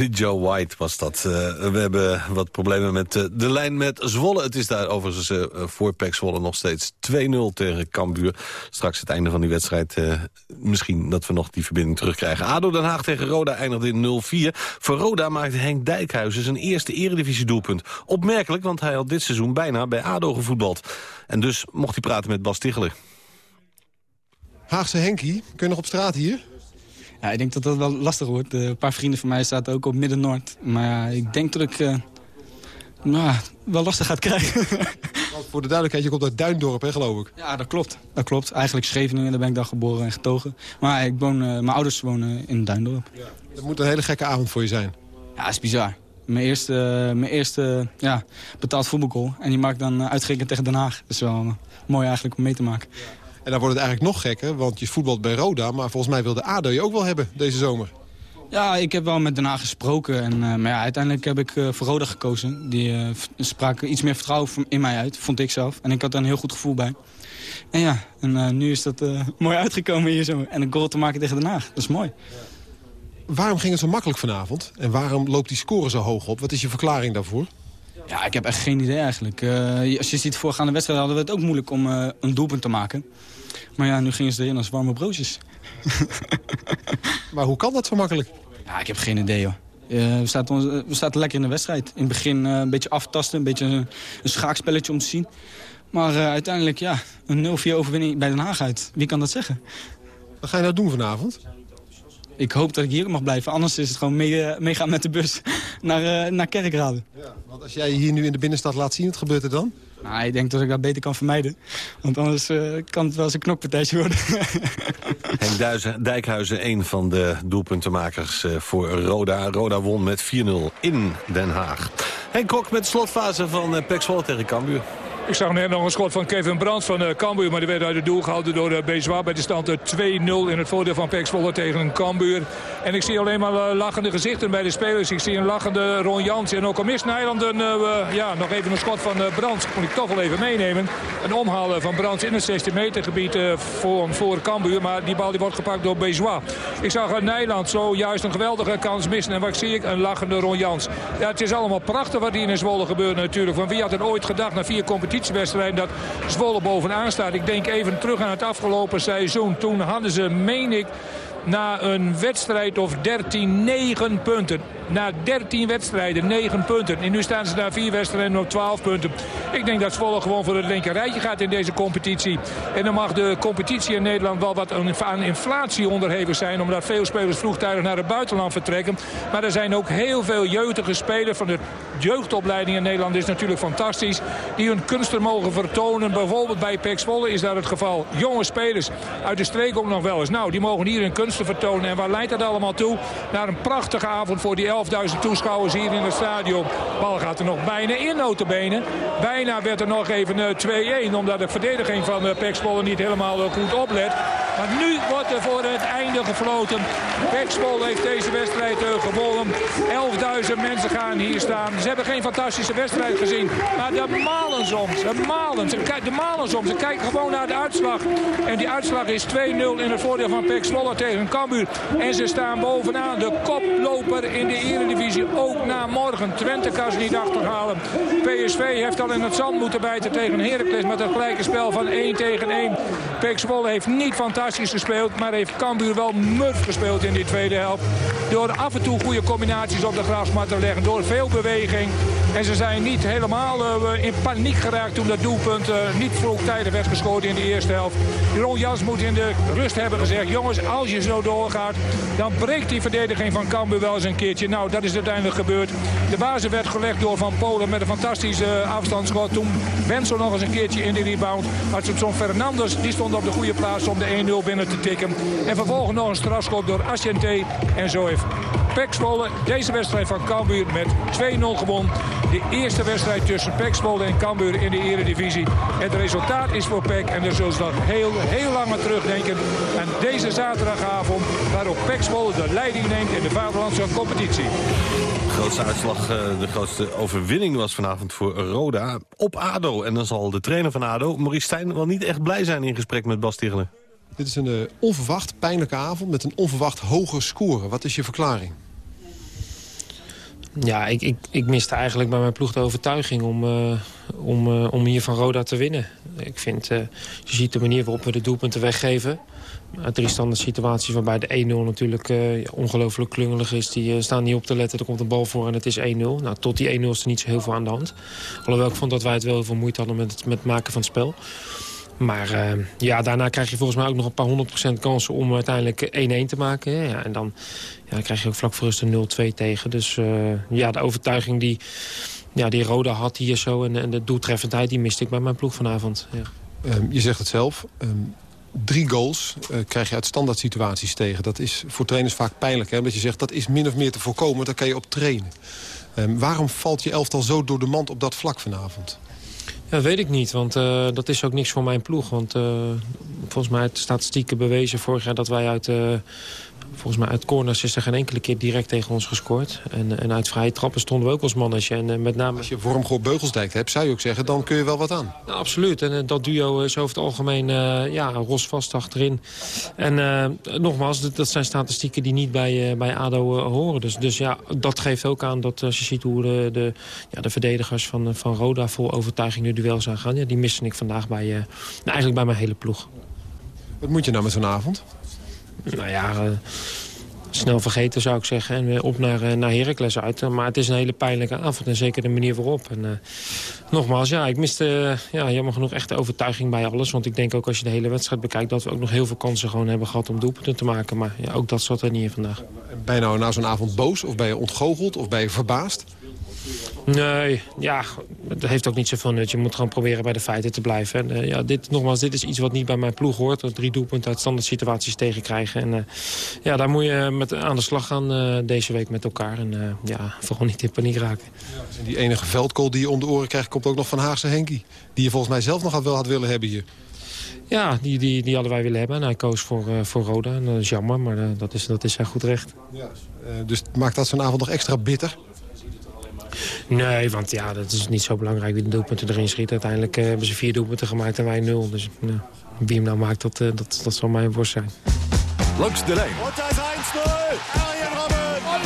Joe White was dat. Eh, we hebben wat problemen met eh, de lijn met Zwolle. Het is daar overigens eh, voor PEC Zwolle nog steeds 2-0 tegen Cambuur. Straks het einde van die wedstrijd. misschien dat we nog die verbinding terugkrijgen. ADO Den Haag tegen Roda eindigde in 0-4. Voor Roda maakte Henk Dijkhuizen zijn eerste eredivisie-doelpunt. Opmerkelijk, want hij had dit seizoen bijna bij ADO gevoetbald. En dus mocht hij praten met Bas Ticheler. Haagse Henkie, kun je nog op straat hier? Ja, ik denk dat dat wel lastig wordt. Eh, een paar vrienden van mij zaten ook op Midden-Noord. Maar ja, ik denk dat ik eh, nou, wel lastig gaat krijgen. Want voor de duidelijkheid, je komt uit Duindorp, hè, geloof ik. ja, dat klopt. Dat klopt. Eigenlijk Scheveningen, daar ben ik dan geboren en getogen. Maar ik woon, eh, mijn ouders wonen in Duindorp. Dat moet een hele gekke avond voor je zijn. Ja, dat is bizar. Mijn eerste, mijn eerste ja, betaald voetbalgoal. En die maak ik dan uitgerekend tegen Den Haag. Dat is wel mooi eigenlijk om mee te maken. En dan wordt het eigenlijk nog gekker, want je voetbalt bij Roda... maar volgens mij wil de ADO je ook wel hebben deze zomer. Ja, ik heb wel met Den Haag gesproken. En, eh, maar ja, uiteindelijk heb ik eh, voor Roda gekozen. Die v- spraken iets meer vertrouwen in mij uit, vond ik zelf. En ik had daar een heel goed gevoel bij. En ja, en nu is dat mooi uitgekomen hier zo. En een goal te maken tegen Den Haag, dat is mooi. Waarom ging het zo makkelijk vanavond? En waarom loopt die score zo hoog op? Wat is je verklaring daarvoor? Ja, ik heb echt geen idee eigenlijk. Als je ziet, voorgaande wedstrijd hadden we het ook moeilijk om een doelpunt te maken. Maar ja, nu gingen ze erin als warme broodjes. Maar hoe kan dat zo makkelijk? Ja, ik heb geen idee hoor. Eh, we, zaten, ons- eh, we lekker in de wedstrijd. In het begin eh, een beetje aftasten, een beetje een, een schaakspelletje om te zien. Maar uiteindelijk, ja, een 0-4 overwinning bij Den Haag uit. Wie kan dat zeggen? Wat ga je nou doen vanavond? Ik hoop dat ik hier mag blijven. Anders is het gewoon mee, meegaan met de bus naar, naar Kerkrade. Want als jij hier nu in de binnenstad laat zien, wat gebeurt er dan? Nou, ik denk dat ik dat beter kan vermijden. Want anders eh, kan het wel eens een knokpartijtje worden. Henk Dijkhuizen, een van de doelpuntenmakers eh, voor Roda. Roda won met 4-0 in Den Haag. Henk Kok met de slotfase van uh, Pek tegen Cambuur. Ik zag net nog een schot van Kevin Brands van uh, Cambuur. Maar die werd uit het doel gehouden door uh. Bij de stand uh, 2-0 in het voordeel van Pek Zwolle tegen Cambuur. En ik zie alleen maar lachende gezichten bij de spelers. Ik zie een lachende Ron Jans. En ook al mist Nijland een, ja, nog even een schot van Brands. Moet ik toch wel even meenemen. Een omhalen van Brands in het 16 meter gebied voor, voor Cambuur. Maar die bal die wordt gepakt door Bezois. Ik zag Nijland zojuist een geweldige kans missen. En wat zie ik? Een lachende Ron Jans. Ja, het is allemaal prachtig wat hier in Zwolle gebeurt natuurlijk. Want wie had er ooit gedacht na vier competitiewedstrijden dat Zwolle bovenaan staat. Ik denk even terug aan het afgelopen seizoen. Toen hadden ze, meen ik, na een wedstrijd of 13, 9 punten. Na 13 wedstrijden, 9 punten. En nu staan ze na 4 wedstrijden op 12 punten. Ik denk dat Zwolle gewoon voor het linker rijtje gaat in deze competitie. En dan mag de competitie in Nederland wel wat aan inflatie onderhevig zijn. Omdat veel spelers vroegtijdig naar het buitenland vertrekken. Maar er zijn ook heel veel jeugdige spelers van de jeugdopleiding in Nederland. is natuurlijk fantastisch. Die hun kunsten mogen vertonen. Bijvoorbeeld bij Pek Zwolle is dat het geval. Jonge spelers uit de streek ook nog wel eens. Nou, die mogen hier hun kunsten vertonen. En waar leidt dat allemaal toe? Naar een prachtige avond voor die 11.000 toeschouwers hier in het stadion. Bal gaat er nog bijna in, notabene. Bijna werd er nog even 2-1. Omdat de verdediging van Zwolle niet helemaal goed oplet. Maar nu wordt er voor het einde gefloten. Zwolle heeft deze wedstrijd gewonnen. 11.000 mensen gaan hier staan. Ze hebben geen fantastische wedstrijd gezien. Maar de malen soms. De malen. Ze, de malen soms. Ze kijken gewoon naar de uitslag. En die uitslag is 2-0 in het voordeel van Zwolle tegen Cambuur. En ze staan bovenaan. De koploper in de eredivisie. Ook na morgen. Twente kan ze niet achterhalen. PSV heeft al in het zand moeten bijten tegen Heracles. Met een gelijke spel van 1 tegen 1. Pek Zwolle heeft niet fantastisch gespeeld. Maar heeft Cambuur wel murf gespeeld in die tweede helft. Door af en toe goede combinaties op de grasmat te leggen. Door veel beweging. En ze zijn niet helemaal uh, in paniek geraakt toen dat doelpunt uh, niet vroegtijdig werd geschoten in de eerste helft. Jeroen Jans moet in de rust hebben gezegd... jongens, als je zo doorgaat, dan breekt die verdediging van Cambuur wel eens een keertje. Nou, dat is uiteindelijk gebeurd. De basis werd gelegd door Van Polen met een fantastische uh, afstandsschot. Toen Wenzel nog eens een keertje in de rebound. Hudson Fernandes, die stond op de goede plaats om de 1-0 binnen te tikken. En vervolgens nog een strafschop door Asciente. En zo heeft Pek deze wedstrijd van Cambuur met 2-0 gewonnen. De eerste wedstrijd tussen Pek en Cambuur in de eredivisie. Het resultaat is voor Pek en daar zullen ze nog heel, heel lang terugdenken. aan deze zaterdagavond waarop Pek de leiding neemt in de vaderlandse competitie. De grootste uitslag, de grootste overwinning was vanavond voor Roda op ADO. En dan zal de trainer van ADO, Maurice Stijn, wel niet echt blij zijn in gesprek met Bas Tichelen. Dit is een uh, onverwacht pijnlijke avond met een onverwacht hoge score. Wat is je verklaring? Ja, ik, ik, ik miste eigenlijk bij mijn ploeg de overtuiging om, uh, om, uh, om hier van Roda te winnen. Ik vind, je ziet de manier waarop we de doelpunten weggeven. Drie standaard situaties waarbij de 1-0 natuurlijk uh, ongelooflijk klungelig is. Die uh, staan niet op te letten, er komt een bal voor en het is 1-0. Nou, tot die 1-0 is er niet zo heel veel aan de hand. Alhoewel ik vond dat wij het wel heel veel moeite hadden met het, met maken van het spel. Maar uh, ja, daarna krijg je volgens mij ook nog een paar honderd procent kansen om uiteindelijk 1-1 te maken. Ja, en dan, ja, krijg je ook vlak voor rust een 0-2 tegen. Dus ja, de overtuiging die, ja, die Roda had hier zo en, en de doeltreffendheid... die miste ik bij mijn ploeg vanavond. Ja. Um, je zegt het zelf. Um, drie goals uh, krijg je uit standaard situaties tegen. Dat is voor trainers vaak pijnlijk. Hè? Omdat je zegt dat is min of meer te voorkomen. Daar kan je op trainen. Um, waarom valt je elftal zo door de mand op dat vlak vanavond? Ja, weet ik niet, want uh, dat is ook niks voor mijn ploeg. Want uh, volgens mij uit statistieken bewezen vorig jaar dat wij uit... Volgens mij uit corners is er geen enkele keer direct tegen ons gescoord. En, en uit vrije trappen stonden we ook als mannetje. En, met name... Als je Wormgoor Beugelsdijk hebt, zou je ook zeggen, dan kun je wel wat aan. Nou, absoluut. En dat duo is over het algemeen uh, ja, rosvast achterin. En uh, nogmaals, dat, dat, zijn statistieken die niet bij, uh, bij ADO horen. Dus, dus ja, dat geeft ook aan dat als je ziet hoe de, de, ja, de verdedigers van, van Roda vol overtuiging de duel zijn gaan. Ja, die miste ik vandaag bij, nou, eigenlijk bij mijn hele ploeg. Wat moet je nou met zo'n avond? Nou ja, uh, snel vergeten zou ik zeggen. En weer op naar, uh, naar Heracles uit. Uh, maar het is een hele pijnlijke avond. En zeker de manier waarop. En nogmaals, ja, ik miste ja, jammer genoeg echt de overtuiging bij alles. Want ik denk ook als je de hele wedstrijd bekijkt... dat we ook nog heel veel kansen gewoon hebben gehad om doelpunten te maken. Maar ja, ook dat zat er niet in vandaag. Ben je nou na zo'n avond boos? Of ben je ontgoocheld? Of ben je verbaasd? Nee, ja, het heeft ook niet zoveel nut. Je moet gewoon proberen bij de feiten te blijven. En, eh, ja, dit, nogmaals, dit is iets wat niet bij mijn ploeg hoort. Drie doelpunten uit standaard situaties tegenkrijgen. En eh, ja, daar moet je met, aan de slag gaan eh, deze week met elkaar. En ja, vooral niet in paniek raken. En die enige veldgoal die je om de oren krijgt... komt ook nog van Haagse Henkie. Die je volgens mij zelf nog had wel had willen hebben hier. Ja, die, die, die hadden wij willen hebben. En hij koos voor, eh, voor Roda. En dat is jammer, maar dat, is, dat is zijn goed recht. Eh, dus maakt dat zo'n avond nog extra bitter? Nee, want ja, dat is niet zo belangrijk wie de doelpunten erin schiet. Uiteindelijk eh, hebben ze vier doelpunten gemaakt en wij nul. Dus nou, wie hem nou maakt, dat, eh, dat, dat zal mijn worst zijn. Langs de lijn. Da ist 1-0. Arjen Robben.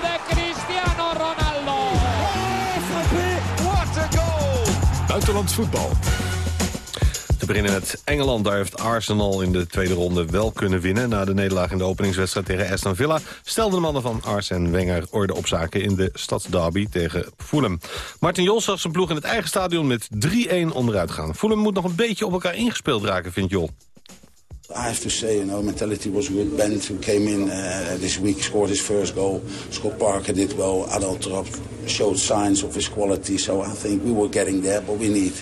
De Cristiano Ronaldo. Oh. What a goal. Buitenlands voetbal. Beginnen met Engeland. Daar heeft Arsenal in de tweede ronde wel kunnen winnen. Na de nederlaag in de openingswedstrijd tegen Aston Villa... stelden de mannen van Arsene Wenger orde op zaken... in de stadsderby tegen Fulham. Martin Jol zag zijn ploeg in het eigen stadion met 3-1 onderuit gaan. Fulham moet nog een beetje op elkaar ingespeeld raken, vindt Jol. I have to say, you know, mentality was good. Bent, who came in uh, this week, scored his first goal. Scott Parker did well. Adel showed signs of his quality. So I think we were getting there, but we need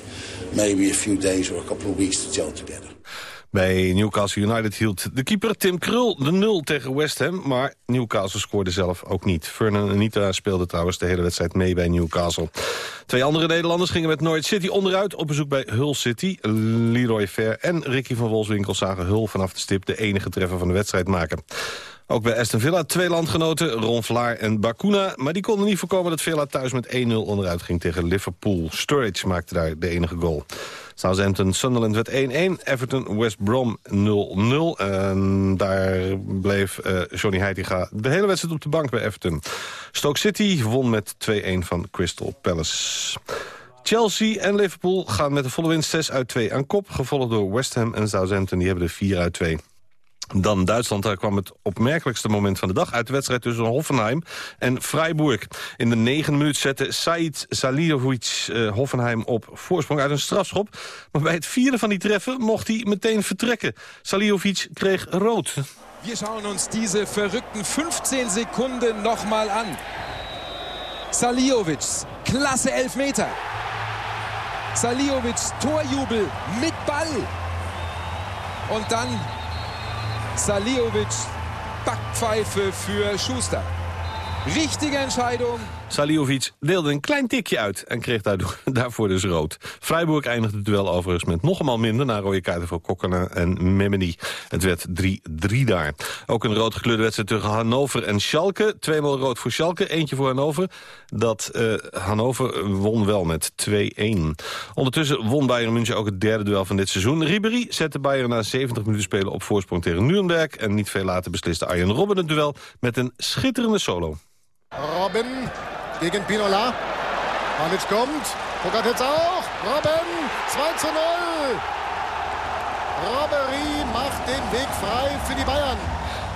maybe a few days or a couple of weeks to gel together. Bij Newcastle United hield de keeper Tim Krul de 0 tegen West Ham... maar Newcastle scoorde zelf ook niet. Fernand Anita speelde trouwens de hele wedstrijd mee bij Newcastle. Twee andere Nederlanders gingen met Norwich City onderuit... op bezoek bij Hull City. Leroy Fair en Ricky van Wolfswinkel zagen Hull vanaf de stip... de enige treffer van de wedstrijd maken. Ook bij Aston Villa twee landgenoten, Ron Vlaar en Bakuna... maar die konden niet voorkomen dat Villa thuis met 1-0 onderuit ging tegen Liverpool. Sturridge maakte daar de enige goal. Southampton Sunderland werd 1-1. Everton West Brom 0-0. En daar bleef eh, Johnny Heitinga de hele wedstrijd op de bank bij Everton. Stoke City won met 2-1 van Crystal Palace. Chelsea en Liverpool gaan met de volle winst 6 uit 2 aan kop. Gevolgd door West Ham en Southampton. Die hebben er 4 uit 2. Dan Duitsland, daar kwam het opmerkelijkste moment van de dag... uit de wedstrijd tussen Hoffenheim en Freiburg. In de negende minuut zette Said Salihovic uh, Hoffenheim op voorsprong uit een strafschop. Maar bij het vierde van die treffen mocht hij meteen vertrekken. Salihovic kreeg rood. Wir schauen uns diese verrückten 15 Sekunden nochmal an. Saliovic, klasse Elfmeter. Saliovic, Torjubel mit Ball. Und dann Saliovic, Backpfeife für Schuster. Richtige Entscheidung. Saliovic deelde een klein tikje uit en kreeg daarvoor dus rood. Freiburg eindigde het duel overigens met nog eenmaal minder... na rode kaarten voor Kokkena en Memeni. Het werd 3-3 daar. Ook een rood gekleurde wedstrijd tussen Hannover en Schalke. Tweemaal rood voor Schalke, eentje voor Hannover. Dat uh, Hannover won wel met 2-1. Ondertussen won Bayern München ook het derde duel van dit seizoen. Ribéry zette Bayern na 70 minuten spelen op voorsprong tegen Nuremberg. En niet veel later besliste Arjen Robben het duel met een schitterende solo. Robben gegen Pinola. Panic kommt. Pogatetz auch. Robben 2 zu 0. Robbery macht den Weg frei für die Bayern.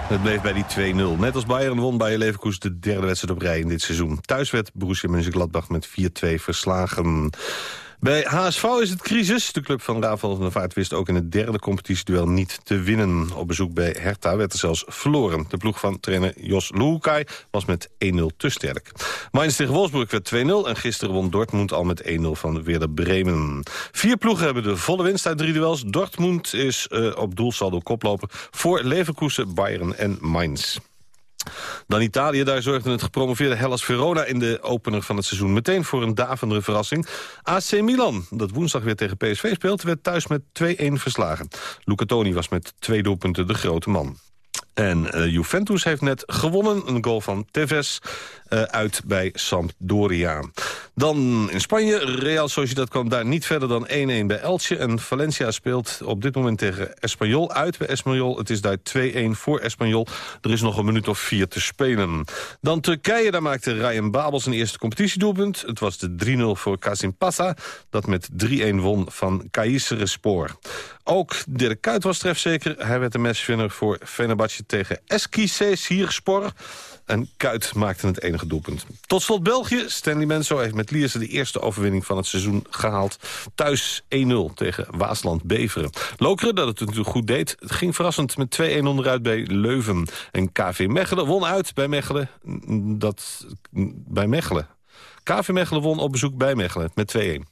Het bleef bij die 2-0. Net als Bayern won Bayer Leverkusen de derde wedstrijd op rij in dit seizoen. Thuis werd Borussia Mönchengladbach met 4-2 verslagen. Bij HSV is het crisis. De club van Rafael van der Vaart wist ook in het derde competitieduel niet te winnen. Op bezoek bij Hertha werd er zelfs verloren. De ploeg van trainer Jos Luhukai was met 1-0 te sterk. Mainz tegen Wolfsburg werd 2-0 en gisteren won Dortmund al met 1-0 van Werder Bremen. Vier ploegen hebben de volle winst uit drie duels. Dortmund is uh, op doelsaldo koploper voor Leverkusen, Bayern en Mainz. Dan Italië, daar zorgde het gepromoveerde Hellas Verona in de opener van het seizoen meteen voor een davendere verrassing. AC Milan, dat woensdag weer tegen PSV speelt, werd thuis met 2-1 verslagen. Luca Toni was met twee doelpunten de grote man. En uh, Juventus heeft net gewonnen. Een goal van Tevez uh, uit bij Sampdoria. Dan in Spanje. Real Sociedad kwam daar niet verder dan 1-1 bij Elche. En Valencia speelt op dit moment tegen Espanyol uit bij Espanyol. Het is daar 2-1 voor Espanyol. Er is nog een minuut of vier te spelen. Dan Turkije. Daar maakte Ryan Babel zijn eerste competitiedoelpunt. Het was de 3-0 voor Kasim Passa. Dat met 3-1 won van Kayserispor. Ook Dirk Kuyt was trefzeker. Hij werd de matchwinner voor Fenerbahce tegen Eskise Sierspor. En Kuit maakte het enige doelpunt. Tot slot België. Stanley Menso heeft met Lierse de eerste overwinning van het seizoen gehaald. Thuis 1-0 tegen Waasland Beveren. Lokeren, dat het natuurlijk goed deed, ging verrassend met 2-1 onderuit bij Leuven. En KV Mechelen won uit bij Mechelen. Dat, bij Mechelen. KV Mechelen won op bezoek bij Mechelen met 2-1.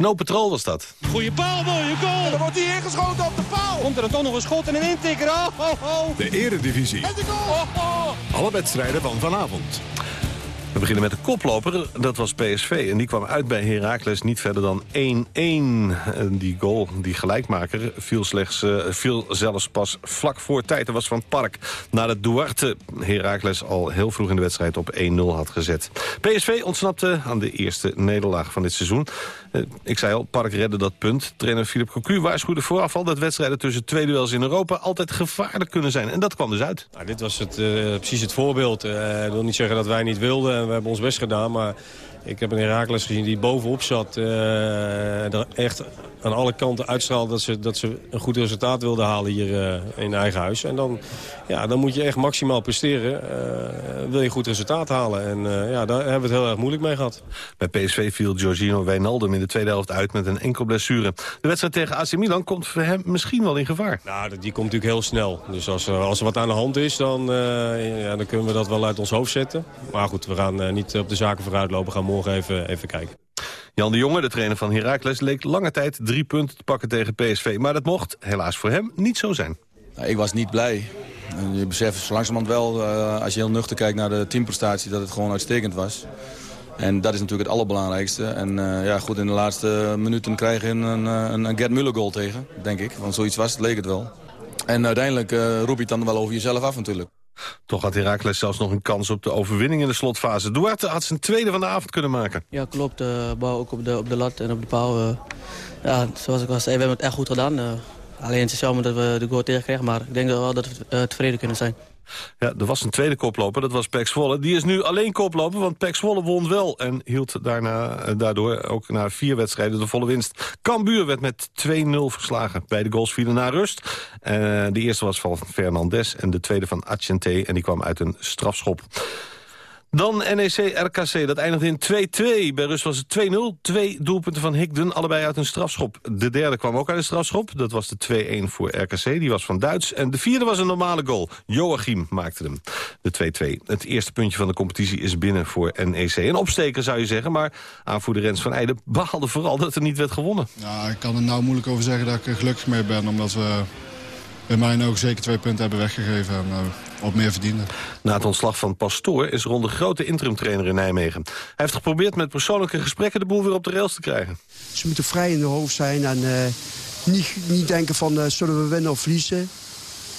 Snow Patrol was dat. Goeie paal, mooie goal. En dan wordt hij ingeschoten op de paal. Komt er dan toch nog een schot en een intikker? Oh, oh, oh. De Eredivisie. En de goal. Oh, oh. Alle wedstrijden van vanavond. We beginnen met de koploper, dat was PSV. En die kwam uit bij Heracles niet verder dan 1-1. En Die goal, die gelijkmaker, viel, slechts, eh, viel zelfs pas vlak voor tijd. Dat was van Park nadat Duarte Heracles al heel vroeg in de wedstrijd op 1-0 had gezet. PSV ontsnapte aan de eerste nederlaag van dit seizoen. Eh, Ik zei al, Park redde dat punt. Trainer Philip Cocu waarschuwde vooraf al dat wedstrijden tussen twee duels in Europa altijd gevaarlijk kunnen zijn. En dat kwam dus uit. Nou, dit was het, eh, precies het voorbeeld. Eh, ik wil niet zeggen dat wij niet wilden en we hebben ons best gedaan. Maar ik heb een Herakles gezien die bovenop zat. eh, er echt aan alle kanten uitstraalde dat ze, dat ze een goed resultaat wilden halen hier eh, in eigen huis. En dan, ja, dan moet je echt maximaal presteren. eh, wil je een goed resultaat halen. En ja, daar hebben we het heel erg moeilijk mee gehad. Bij PSV viel Giorgino Wijnaldum in de tweede helft uit met een enkel blessure. De wedstrijd tegen AC Milan komt voor hem misschien wel in gevaar. Nou, die komt natuurlijk heel snel. Dus als, er- als er wat aan de hand is, dan, ja, dan kunnen we dat wel uit ons hoofd zetten. Maar goed, we gaan niet op de zaken vooruitlopen. We gaan morgen even, even kijken. Jan de Jonge, de trainer van Heracles, leek lange tijd drie punten te pakken tegen PSV. Maar dat mocht, helaas voor hem, niet zo zijn. Nou, ik was niet blij. En je beseft zo langzamerhand wel, eh, als je heel nuchter kijkt naar de teamprestatie, dat het gewoon uitstekend was. En dat is natuurlijk het allerbelangrijkste. En eh, ja, goed, in de laatste minuten krijgen we een, een, een Gerd Muller goal tegen, denk ik. Want zoiets was het, leek het wel. En uiteindelijk eh, roep je het dan wel over jezelf af natuurlijk. Toch had Heracles zelfs nog een kans op de overwinning in de slotfase. Duarte had zijn tweede van de avond kunnen maken. Ja, klopt. De bal ook op de, op de lat en op de paal. eh. ja, zoals ik al zei, we hebben het echt goed gedaan. eh. Alleen het is jammer dat we de goal tegenkregen, maar ik denk wel dat we eh, tevreden kunnen zijn. Ja, er was een tweede koploper, dat was Pek Zwolle. Die is nu alleen koploper, want Pek Zwolle won wel... en hield daarna, eh, daardoor ook na vier wedstrijden de volle winst. Cambuur werd met 2-0 verslagen. Beide goals vielen na rust. Eh, de eerste was van Fernandes en de tweede van Achente... en die kwam uit een strafschop. Dan NEC-RKC, dat eindigde in 2-2. Bij rust was het 2-0. Twee doelpunten van Higden, allebei uit een strafschop. De derde kwam ook uit een strafschop. Dat was de 2-1 voor RKC, die was van Duits. En de vierde was een normale goal. Joachim maakte hem, de 2-2. Het eerste puntje van de competitie is binnen voor NEC. Een opsteker zou je zeggen, maar aanvoerder Rens van Eijden... behaalde vooral dat er niet werd gewonnen. Ja, ik kan er nou moeilijk over zeggen dat ik er gelukkig mee ben. Omdat we in mijn ogen zeker twee punten hebben weggegeven. En uh, op meer verdienen. Na het ontslag van Pastoor is Ron de grote interimtrainer in Nijmegen. Hij heeft geprobeerd met persoonlijke gesprekken de boel weer op de rails te krijgen. Ze moeten vrij in de hoofd zijn en uh, niet, niet denken van uh, zullen we winnen of verliezen.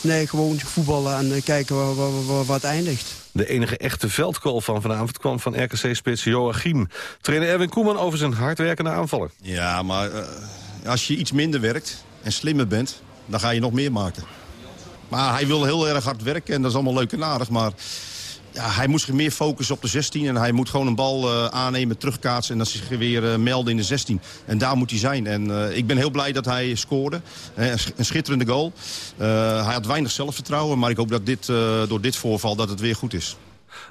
Nee, gewoon voetballen en kijken waar, waar, waar, waar het eindigt. De enige echte veldgoal van vanavond kwam van RKC-spits Joachim. Trainer Erwin Koeman over zijn hardwerkende aanvaller. Ja, maar als je iets minder werkt en slimmer bent dan ga je nog meer maken. Maar hij wil heel erg hard werken en dat is allemaal leuk en aardig. Maar ja, hij moet zich meer focussen op de 16. En hij moet gewoon een bal uh, aannemen, terugkaatsen en dan zich weer uh, melden in de 16. En daar moet hij zijn. En uh, ik ben heel blij dat hij scoorde. een schitterende goal. hij had weinig zelfvertrouwen, maar ik hoop dat dit, door dit voorval dat het weer goed is.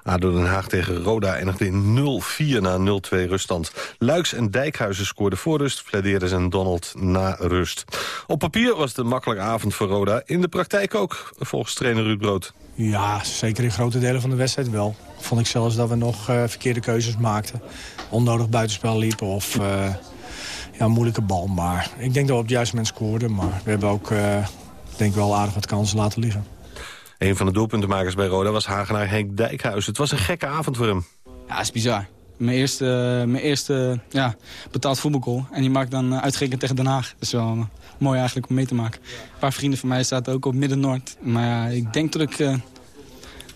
ADO Den Haag tegen Roda eindigde in 0-4 na 0-2 ruststand. Luiks en Dijkhuizen scoorden voor rust, en Donald na rust. Op papier was het een makkelijke avond voor Roda. In de praktijk ook, volgens trainer Ruud Brood. Ja, zeker in grote delen van de wedstrijd wel. Vond ik zelfs dat we nog uh, verkeerde keuzes maakten. Onnodig buitenspel liepen of uh, ja, een moeilijke bal. Maar ik denk dat we op het juiste moment scoorden. Maar we hebben ook uh, denk wel aardig wat kansen laten liggen. Een van de doelpuntenmakers bij Roda was Hagenaar Henk Dijkhuis. Het was een gekke avond voor hem. Ja, dat is bizar. Mijn eerste, mijn eerste ja, betaald voetbalgoal. En die maakt dan uitgerekend tegen Den Haag. Dat is wel mooi eigenlijk om mee te maken. Een paar vrienden van mij zaten ook op Midden-Noord. Maar ja, ik denk dat ik uh,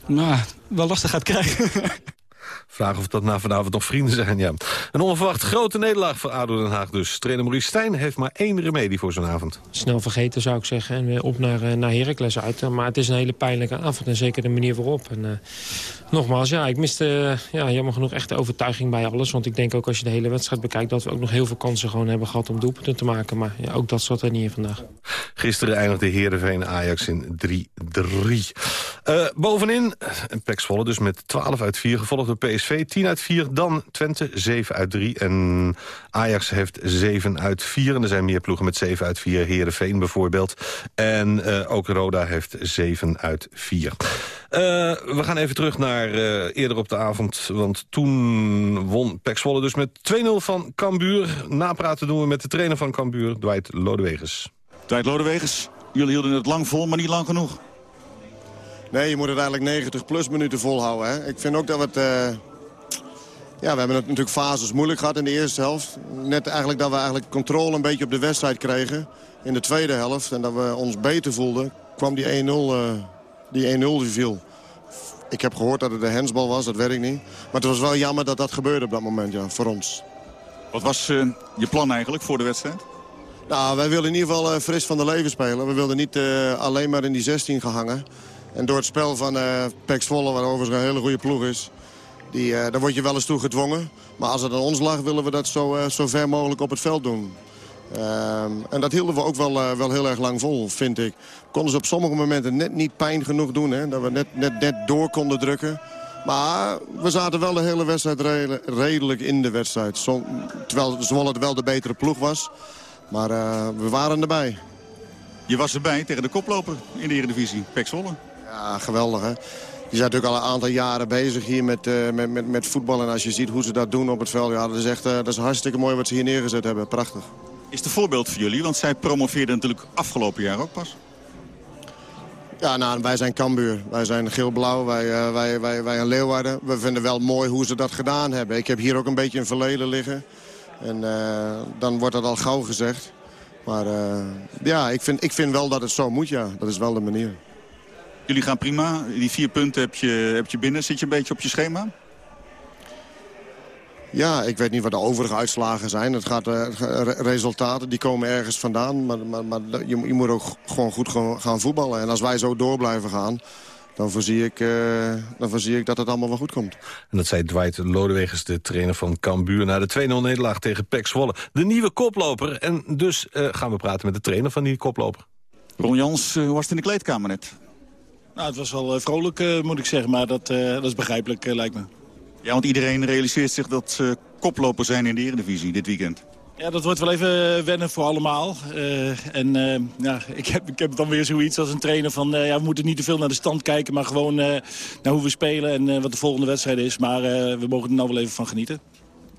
nou, wel lastig gaat krijgen. Vraag of dat na vanavond nog vrienden zijn, ja. Een onverwacht grote nederlaag voor ADO Den Haag dus. Trainer Maurice Stijn heeft maar één remedie voor zo'n avond. Snel vergeten zou ik zeggen en weer op naar, naar Heracles uit. Maar het is een hele pijnlijke avond en zeker de manier waarop. En, uh, nogmaals, ja, ik miste uh, ja, jammer genoeg echt de overtuiging bij alles. Want ik denk ook als je de hele wedstrijd bekijkt... dat we ook nog heel veel kansen gewoon hebben gehad om doelpunten te maken. Maar ja, ook dat zat er niet in vandaag. Gisteren eindigde Heerenveen Ajax in 3-3. Uh, bovenin, Pek Zwolle dus met 12 uit 4, gevolgd door PSV 10 uit 4. Dan Twente 7 uit 3. En Ajax heeft 7 uit 4. En er zijn meer ploegen met 7 uit 4. Heerenveen bijvoorbeeld. En uh, ook Roda heeft 7 uit 4. Uh, we gaan even terug naar uh, eerder op de avond. Want toen won Pek Zwolle dus met 2-0 van Cambuur. Napraten doen we met de trainer van Cambuur, Dwight Lodewegers. Dwight Lodewegers, jullie hielden het lang vol, maar niet lang genoeg. Nee, je moet het eigenlijk 90 plus minuten volhouden. Hè? Ik vind ook dat we het... Uh... Ja, we hebben het natuurlijk fases moeilijk gehad in de eerste helft. Net eigenlijk dat we eigenlijk controle een beetje op de wedstrijd kregen in de tweede helft. En dat we ons beter voelden, kwam die 1-0 uh, die 1-0 die viel. Ik heb gehoord dat het een hensbal was, dat weet ik niet. Maar het was wel jammer dat dat gebeurde op dat moment, ja, voor ons. Wat was uh, je plan eigenlijk voor de wedstrijd? Nou, wij wilden in ieder geval uh, fris van de leven spelen. We wilden niet uh, alleen maar in die 16 gaan hangen. En door het spel van uh, Pek Zwolle, waar overigens een hele goede ploeg is... Die, uh, daar word je wel eens toe gedwongen. Maar als het aan ons lag, willen we dat zo, uh, zo ver mogelijk op het veld doen. Uh, en dat hielden we ook wel, uh, wel heel erg lang vol, vind ik. Konden ze op sommige momenten net niet pijn genoeg doen. Hè? Dat we net, net, net door konden drukken. Maar we zaten wel de hele wedstrijd redelijk in de wedstrijd. Zo, terwijl Zwolle het wel de betere ploeg was. Maar uh, we waren erbij. Je was erbij tegen de koploper in de Eredivisie, Pek Zwolle. Ja, geweldig hè. Die zijn natuurlijk al een aantal jaren bezig hier met, uh, met, met, met voetbal. En als je ziet hoe ze dat doen op het veld, ja, dat is echt uh, dat is hartstikke mooi wat ze hier neergezet hebben. Prachtig. Is het een voorbeeld voor jullie? Want zij promoveerden natuurlijk afgelopen jaar ook pas. Ja, nou, wij zijn Cambuur. Wij zijn geel-blauw, wij, uh, wij, wij, wij een Leeuwarden. We vinden wel mooi hoe ze dat gedaan hebben. Ik heb hier ook een beetje een verleden liggen. En dan wordt dat al gauw gezegd. Maar ja, ik vind, ik vind wel dat het zo moet, ja. Dat is wel de manier. Jullie gaan prima. Die vier punten heb je, heb je binnen. Zit je een beetje op je schema? Ja, ik weet niet wat de overige uitslagen zijn. Het gaat, eh, re- resultaten die komen ergens vandaan. Maar, maar, maar je, je moet ook gewoon goed gaan voetballen. En als wij zo door blijven gaan... dan voorzie ik, eh, dan voorzie ik dat het allemaal wel goed komt. En dat zei Dwight Lodewegers, de trainer van Cambuur... na de 2-0 nederlaag tegen PEC Zwolle. De nieuwe koploper. En dus eh, gaan we praten met de trainer van die koploper. Ron Jans, hoe was het in de kleedkamer net? Nou, het was wel eh, vrolijk, eh, moet ik zeggen, maar dat, eh, dat is begrijpelijk, lijkt me. Ja, want iedereen realiseert zich dat ze koploper zijn in de Eredivisie dit weekend. Ja, dat wordt wel even wennen voor allemaal. En ja, ik heb, ik heb dan weer zoiets als een trainer van... ja, we moeten niet te veel naar de stand kijken, maar gewoon naar hoe we spelen... en wat de volgende wedstrijd is. Maar we mogen er nou wel even van genieten.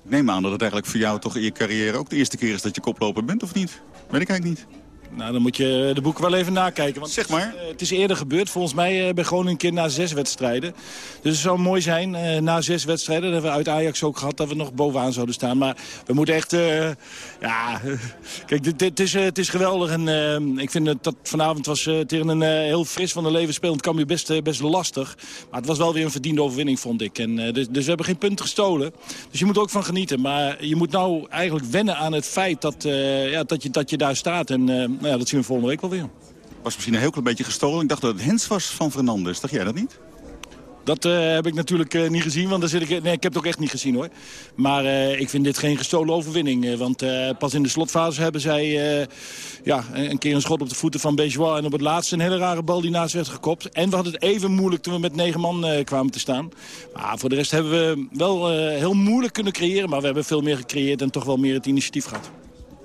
Ik neem aan dat het eigenlijk voor jou toch in je carrière ook de eerste keer is dat je koploper bent, of niet? Weet ik eigenlijk niet. Nou, dan moet je de boeken wel even nakijken. Want zeg maar. Het is eerder gebeurd, volgens mij eh, bij Groningen een keer na zes wedstrijden. Dus het zou mooi zijn, eh, na zes wedstrijden, dat hebben we uit Ajax ook gehad, dat we nog bovenaan zouden staan. Maar we moeten echt, eh, ja, kijk, dit, dit is, eh, het is geweldig. En eh, ik vind dat vanavond was eh, tegen een eh, heel fris van de leven spelend Cambuur best, eh, best lastig. Maar het was wel weer een verdiende overwinning, vond ik. En, eh, dus, dus we hebben geen punt gestolen. Dus je moet er ook van genieten. Maar je moet nou eigenlijk wennen aan het feit dat, eh, ja, dat, je, dat je daar staat. En eh, nou ja, dat zien we volgende week wel weer. Was misschien een heel klein beetje gestolen. Ik dacht dat het Hens was van Fernandes. Dacht jij dat niet? Dat eh, heb ik natuurlijk eh, niet gezien, want daar zit ik, nee, ik heb het ook echt niet gezien hoor. Maar eh, ik vind dit geen gestolen overwinning. want pas in de slotfase hebben zij ja, een keer een schot op de voeten van Bejois. En op het laatste een hele rare bal die naast werd gekopt. En we hadden het even moeilijk toen we met negen man kwamen te staan. Maar voor de rest hebben we wel heel moeilijk kunnen creëren. Maar we hebben veel meer gecreëerd en toch wel meer het initiatief gehad.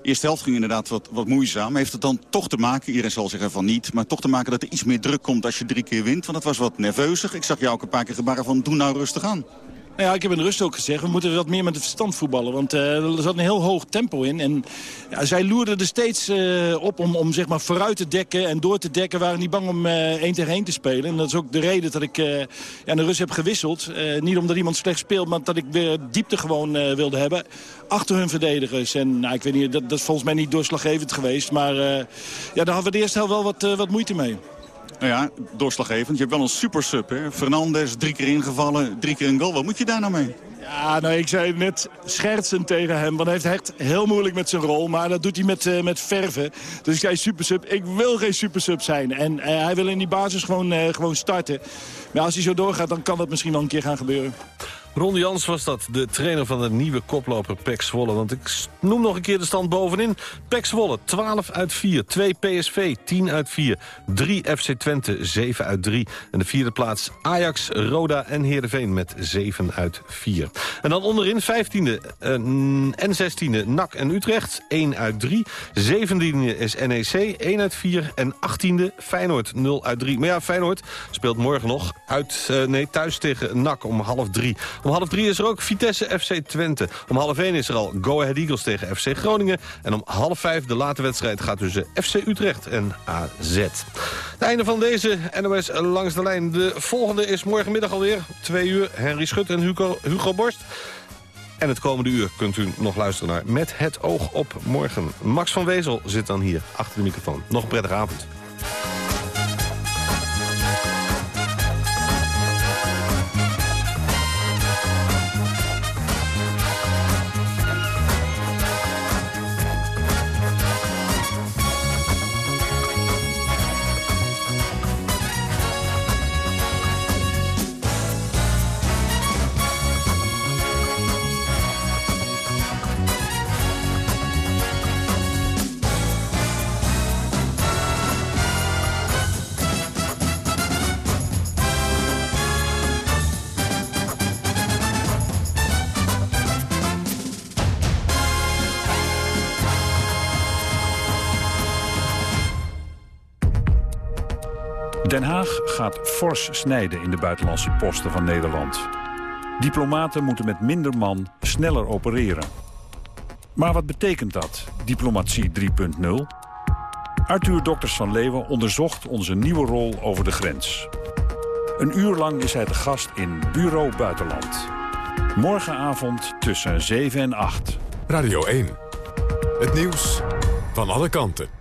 Eerste helft ging inderdaad wat, wat moeizaam. Heeft het dan toch te maken, iedereen zal zeggen van niet... maar toch te maken dat er iets meer druk komt als je drie keer wint? Want het was wat nerveuzig. Ik zag jou ook een paar keer gebaren van doe nou rustig aan. Nou ja, ik heb in de rust ook gezegd, we moeten wat meer met het verstand voetballen. Want eh, er zat een heel hoog tempo in. En ja, zij loerden er steeds eh, op om, om zeg maar vooruit te dekken en door te dekken. waren niet bang om eh, één tegen één te spelen. En dat is ook de reden dat ik ja, in de rust heb gewisseld. Niet omdat iemand slecht speelt, maar dat ik weer diepte gewoon wilde hebben. Achter hun verdedigers. En nou, ik weet niet, dat, dat is volgens mij niet doorslaggevend geweest. Maar ja, daar hadden we de eerste helft wel wat, wat moeite mee. Nou ja, doorslaggevend. Je hebt wel een super sub, hè? Fernandes, drie keer ingevallen, drie keer een goal. Wat moet je daar nou mee? Ja, nou, ik zei net schertsend tegen hem. Want hij heeft echt heel moeilijk met zijn rol. Maar dat doet hij met, eh, met verven. Dus ik zei supersub. Ik wil geen supersub zijn. En eh, hij wil in die basis gewoon, eh, gewoon starten. Maar als hij zo doorgaat, dan kan dat misschien wel een keer gaan gebeuren. Ron Jans was dat, de trainer van de nieuwe koploper PEC Zwolle. Want ik noem nog een keer de stand bovenin. PEC Zwolle, 12 uit 4. 2 PSV, 10 uit 4. 3 FC Twente, 7 uit 3. En de vierde plaats Ajax, Roda en Heerenveen met 7 uit 4. En dan onderin 15e eh, en 16e NAC en Utrecht, 1 uit 3. 17e is NEC, 1 uit 4. En 18e Feyenoord, 0 uit 3. Maar ja, Feyenoord speelt morgen nog uit, eh, nee, thuis tegen NAC om half 3. Om half 3 is er ook Vitesse FC Twente. Om half 1 is er al Go Ahead Eagles tegen FC Groningen. En om half 5 de late wedstrijd gaat tussen FC Utrecht en AZ. Het einde van deze NOS langs de lijn. De volgende is morgenmiddag alweer. 2 uur, Henry Schut en Hugo, Hugo Borst. En het komende uur kunt u nog luisteren naar Met het oog op morgen. Max van Wezel zit dan hier achter de microfoon. Nog een prettige avond. Gaat fors snijden in de buitenlandse posten van Nederland. Diplomaten moeten met minder man sneller opereren. Maar wat betekent dat, diplomatie 3.0? Arthur Dokters van Leeuwen onderzocht onze nieuwe rol over de grens. Een uur lang is hij te gast in Bureau Buitenland. Morgenavond tussen 7 en 8. Radio 1. Het nieuws van alle kanten.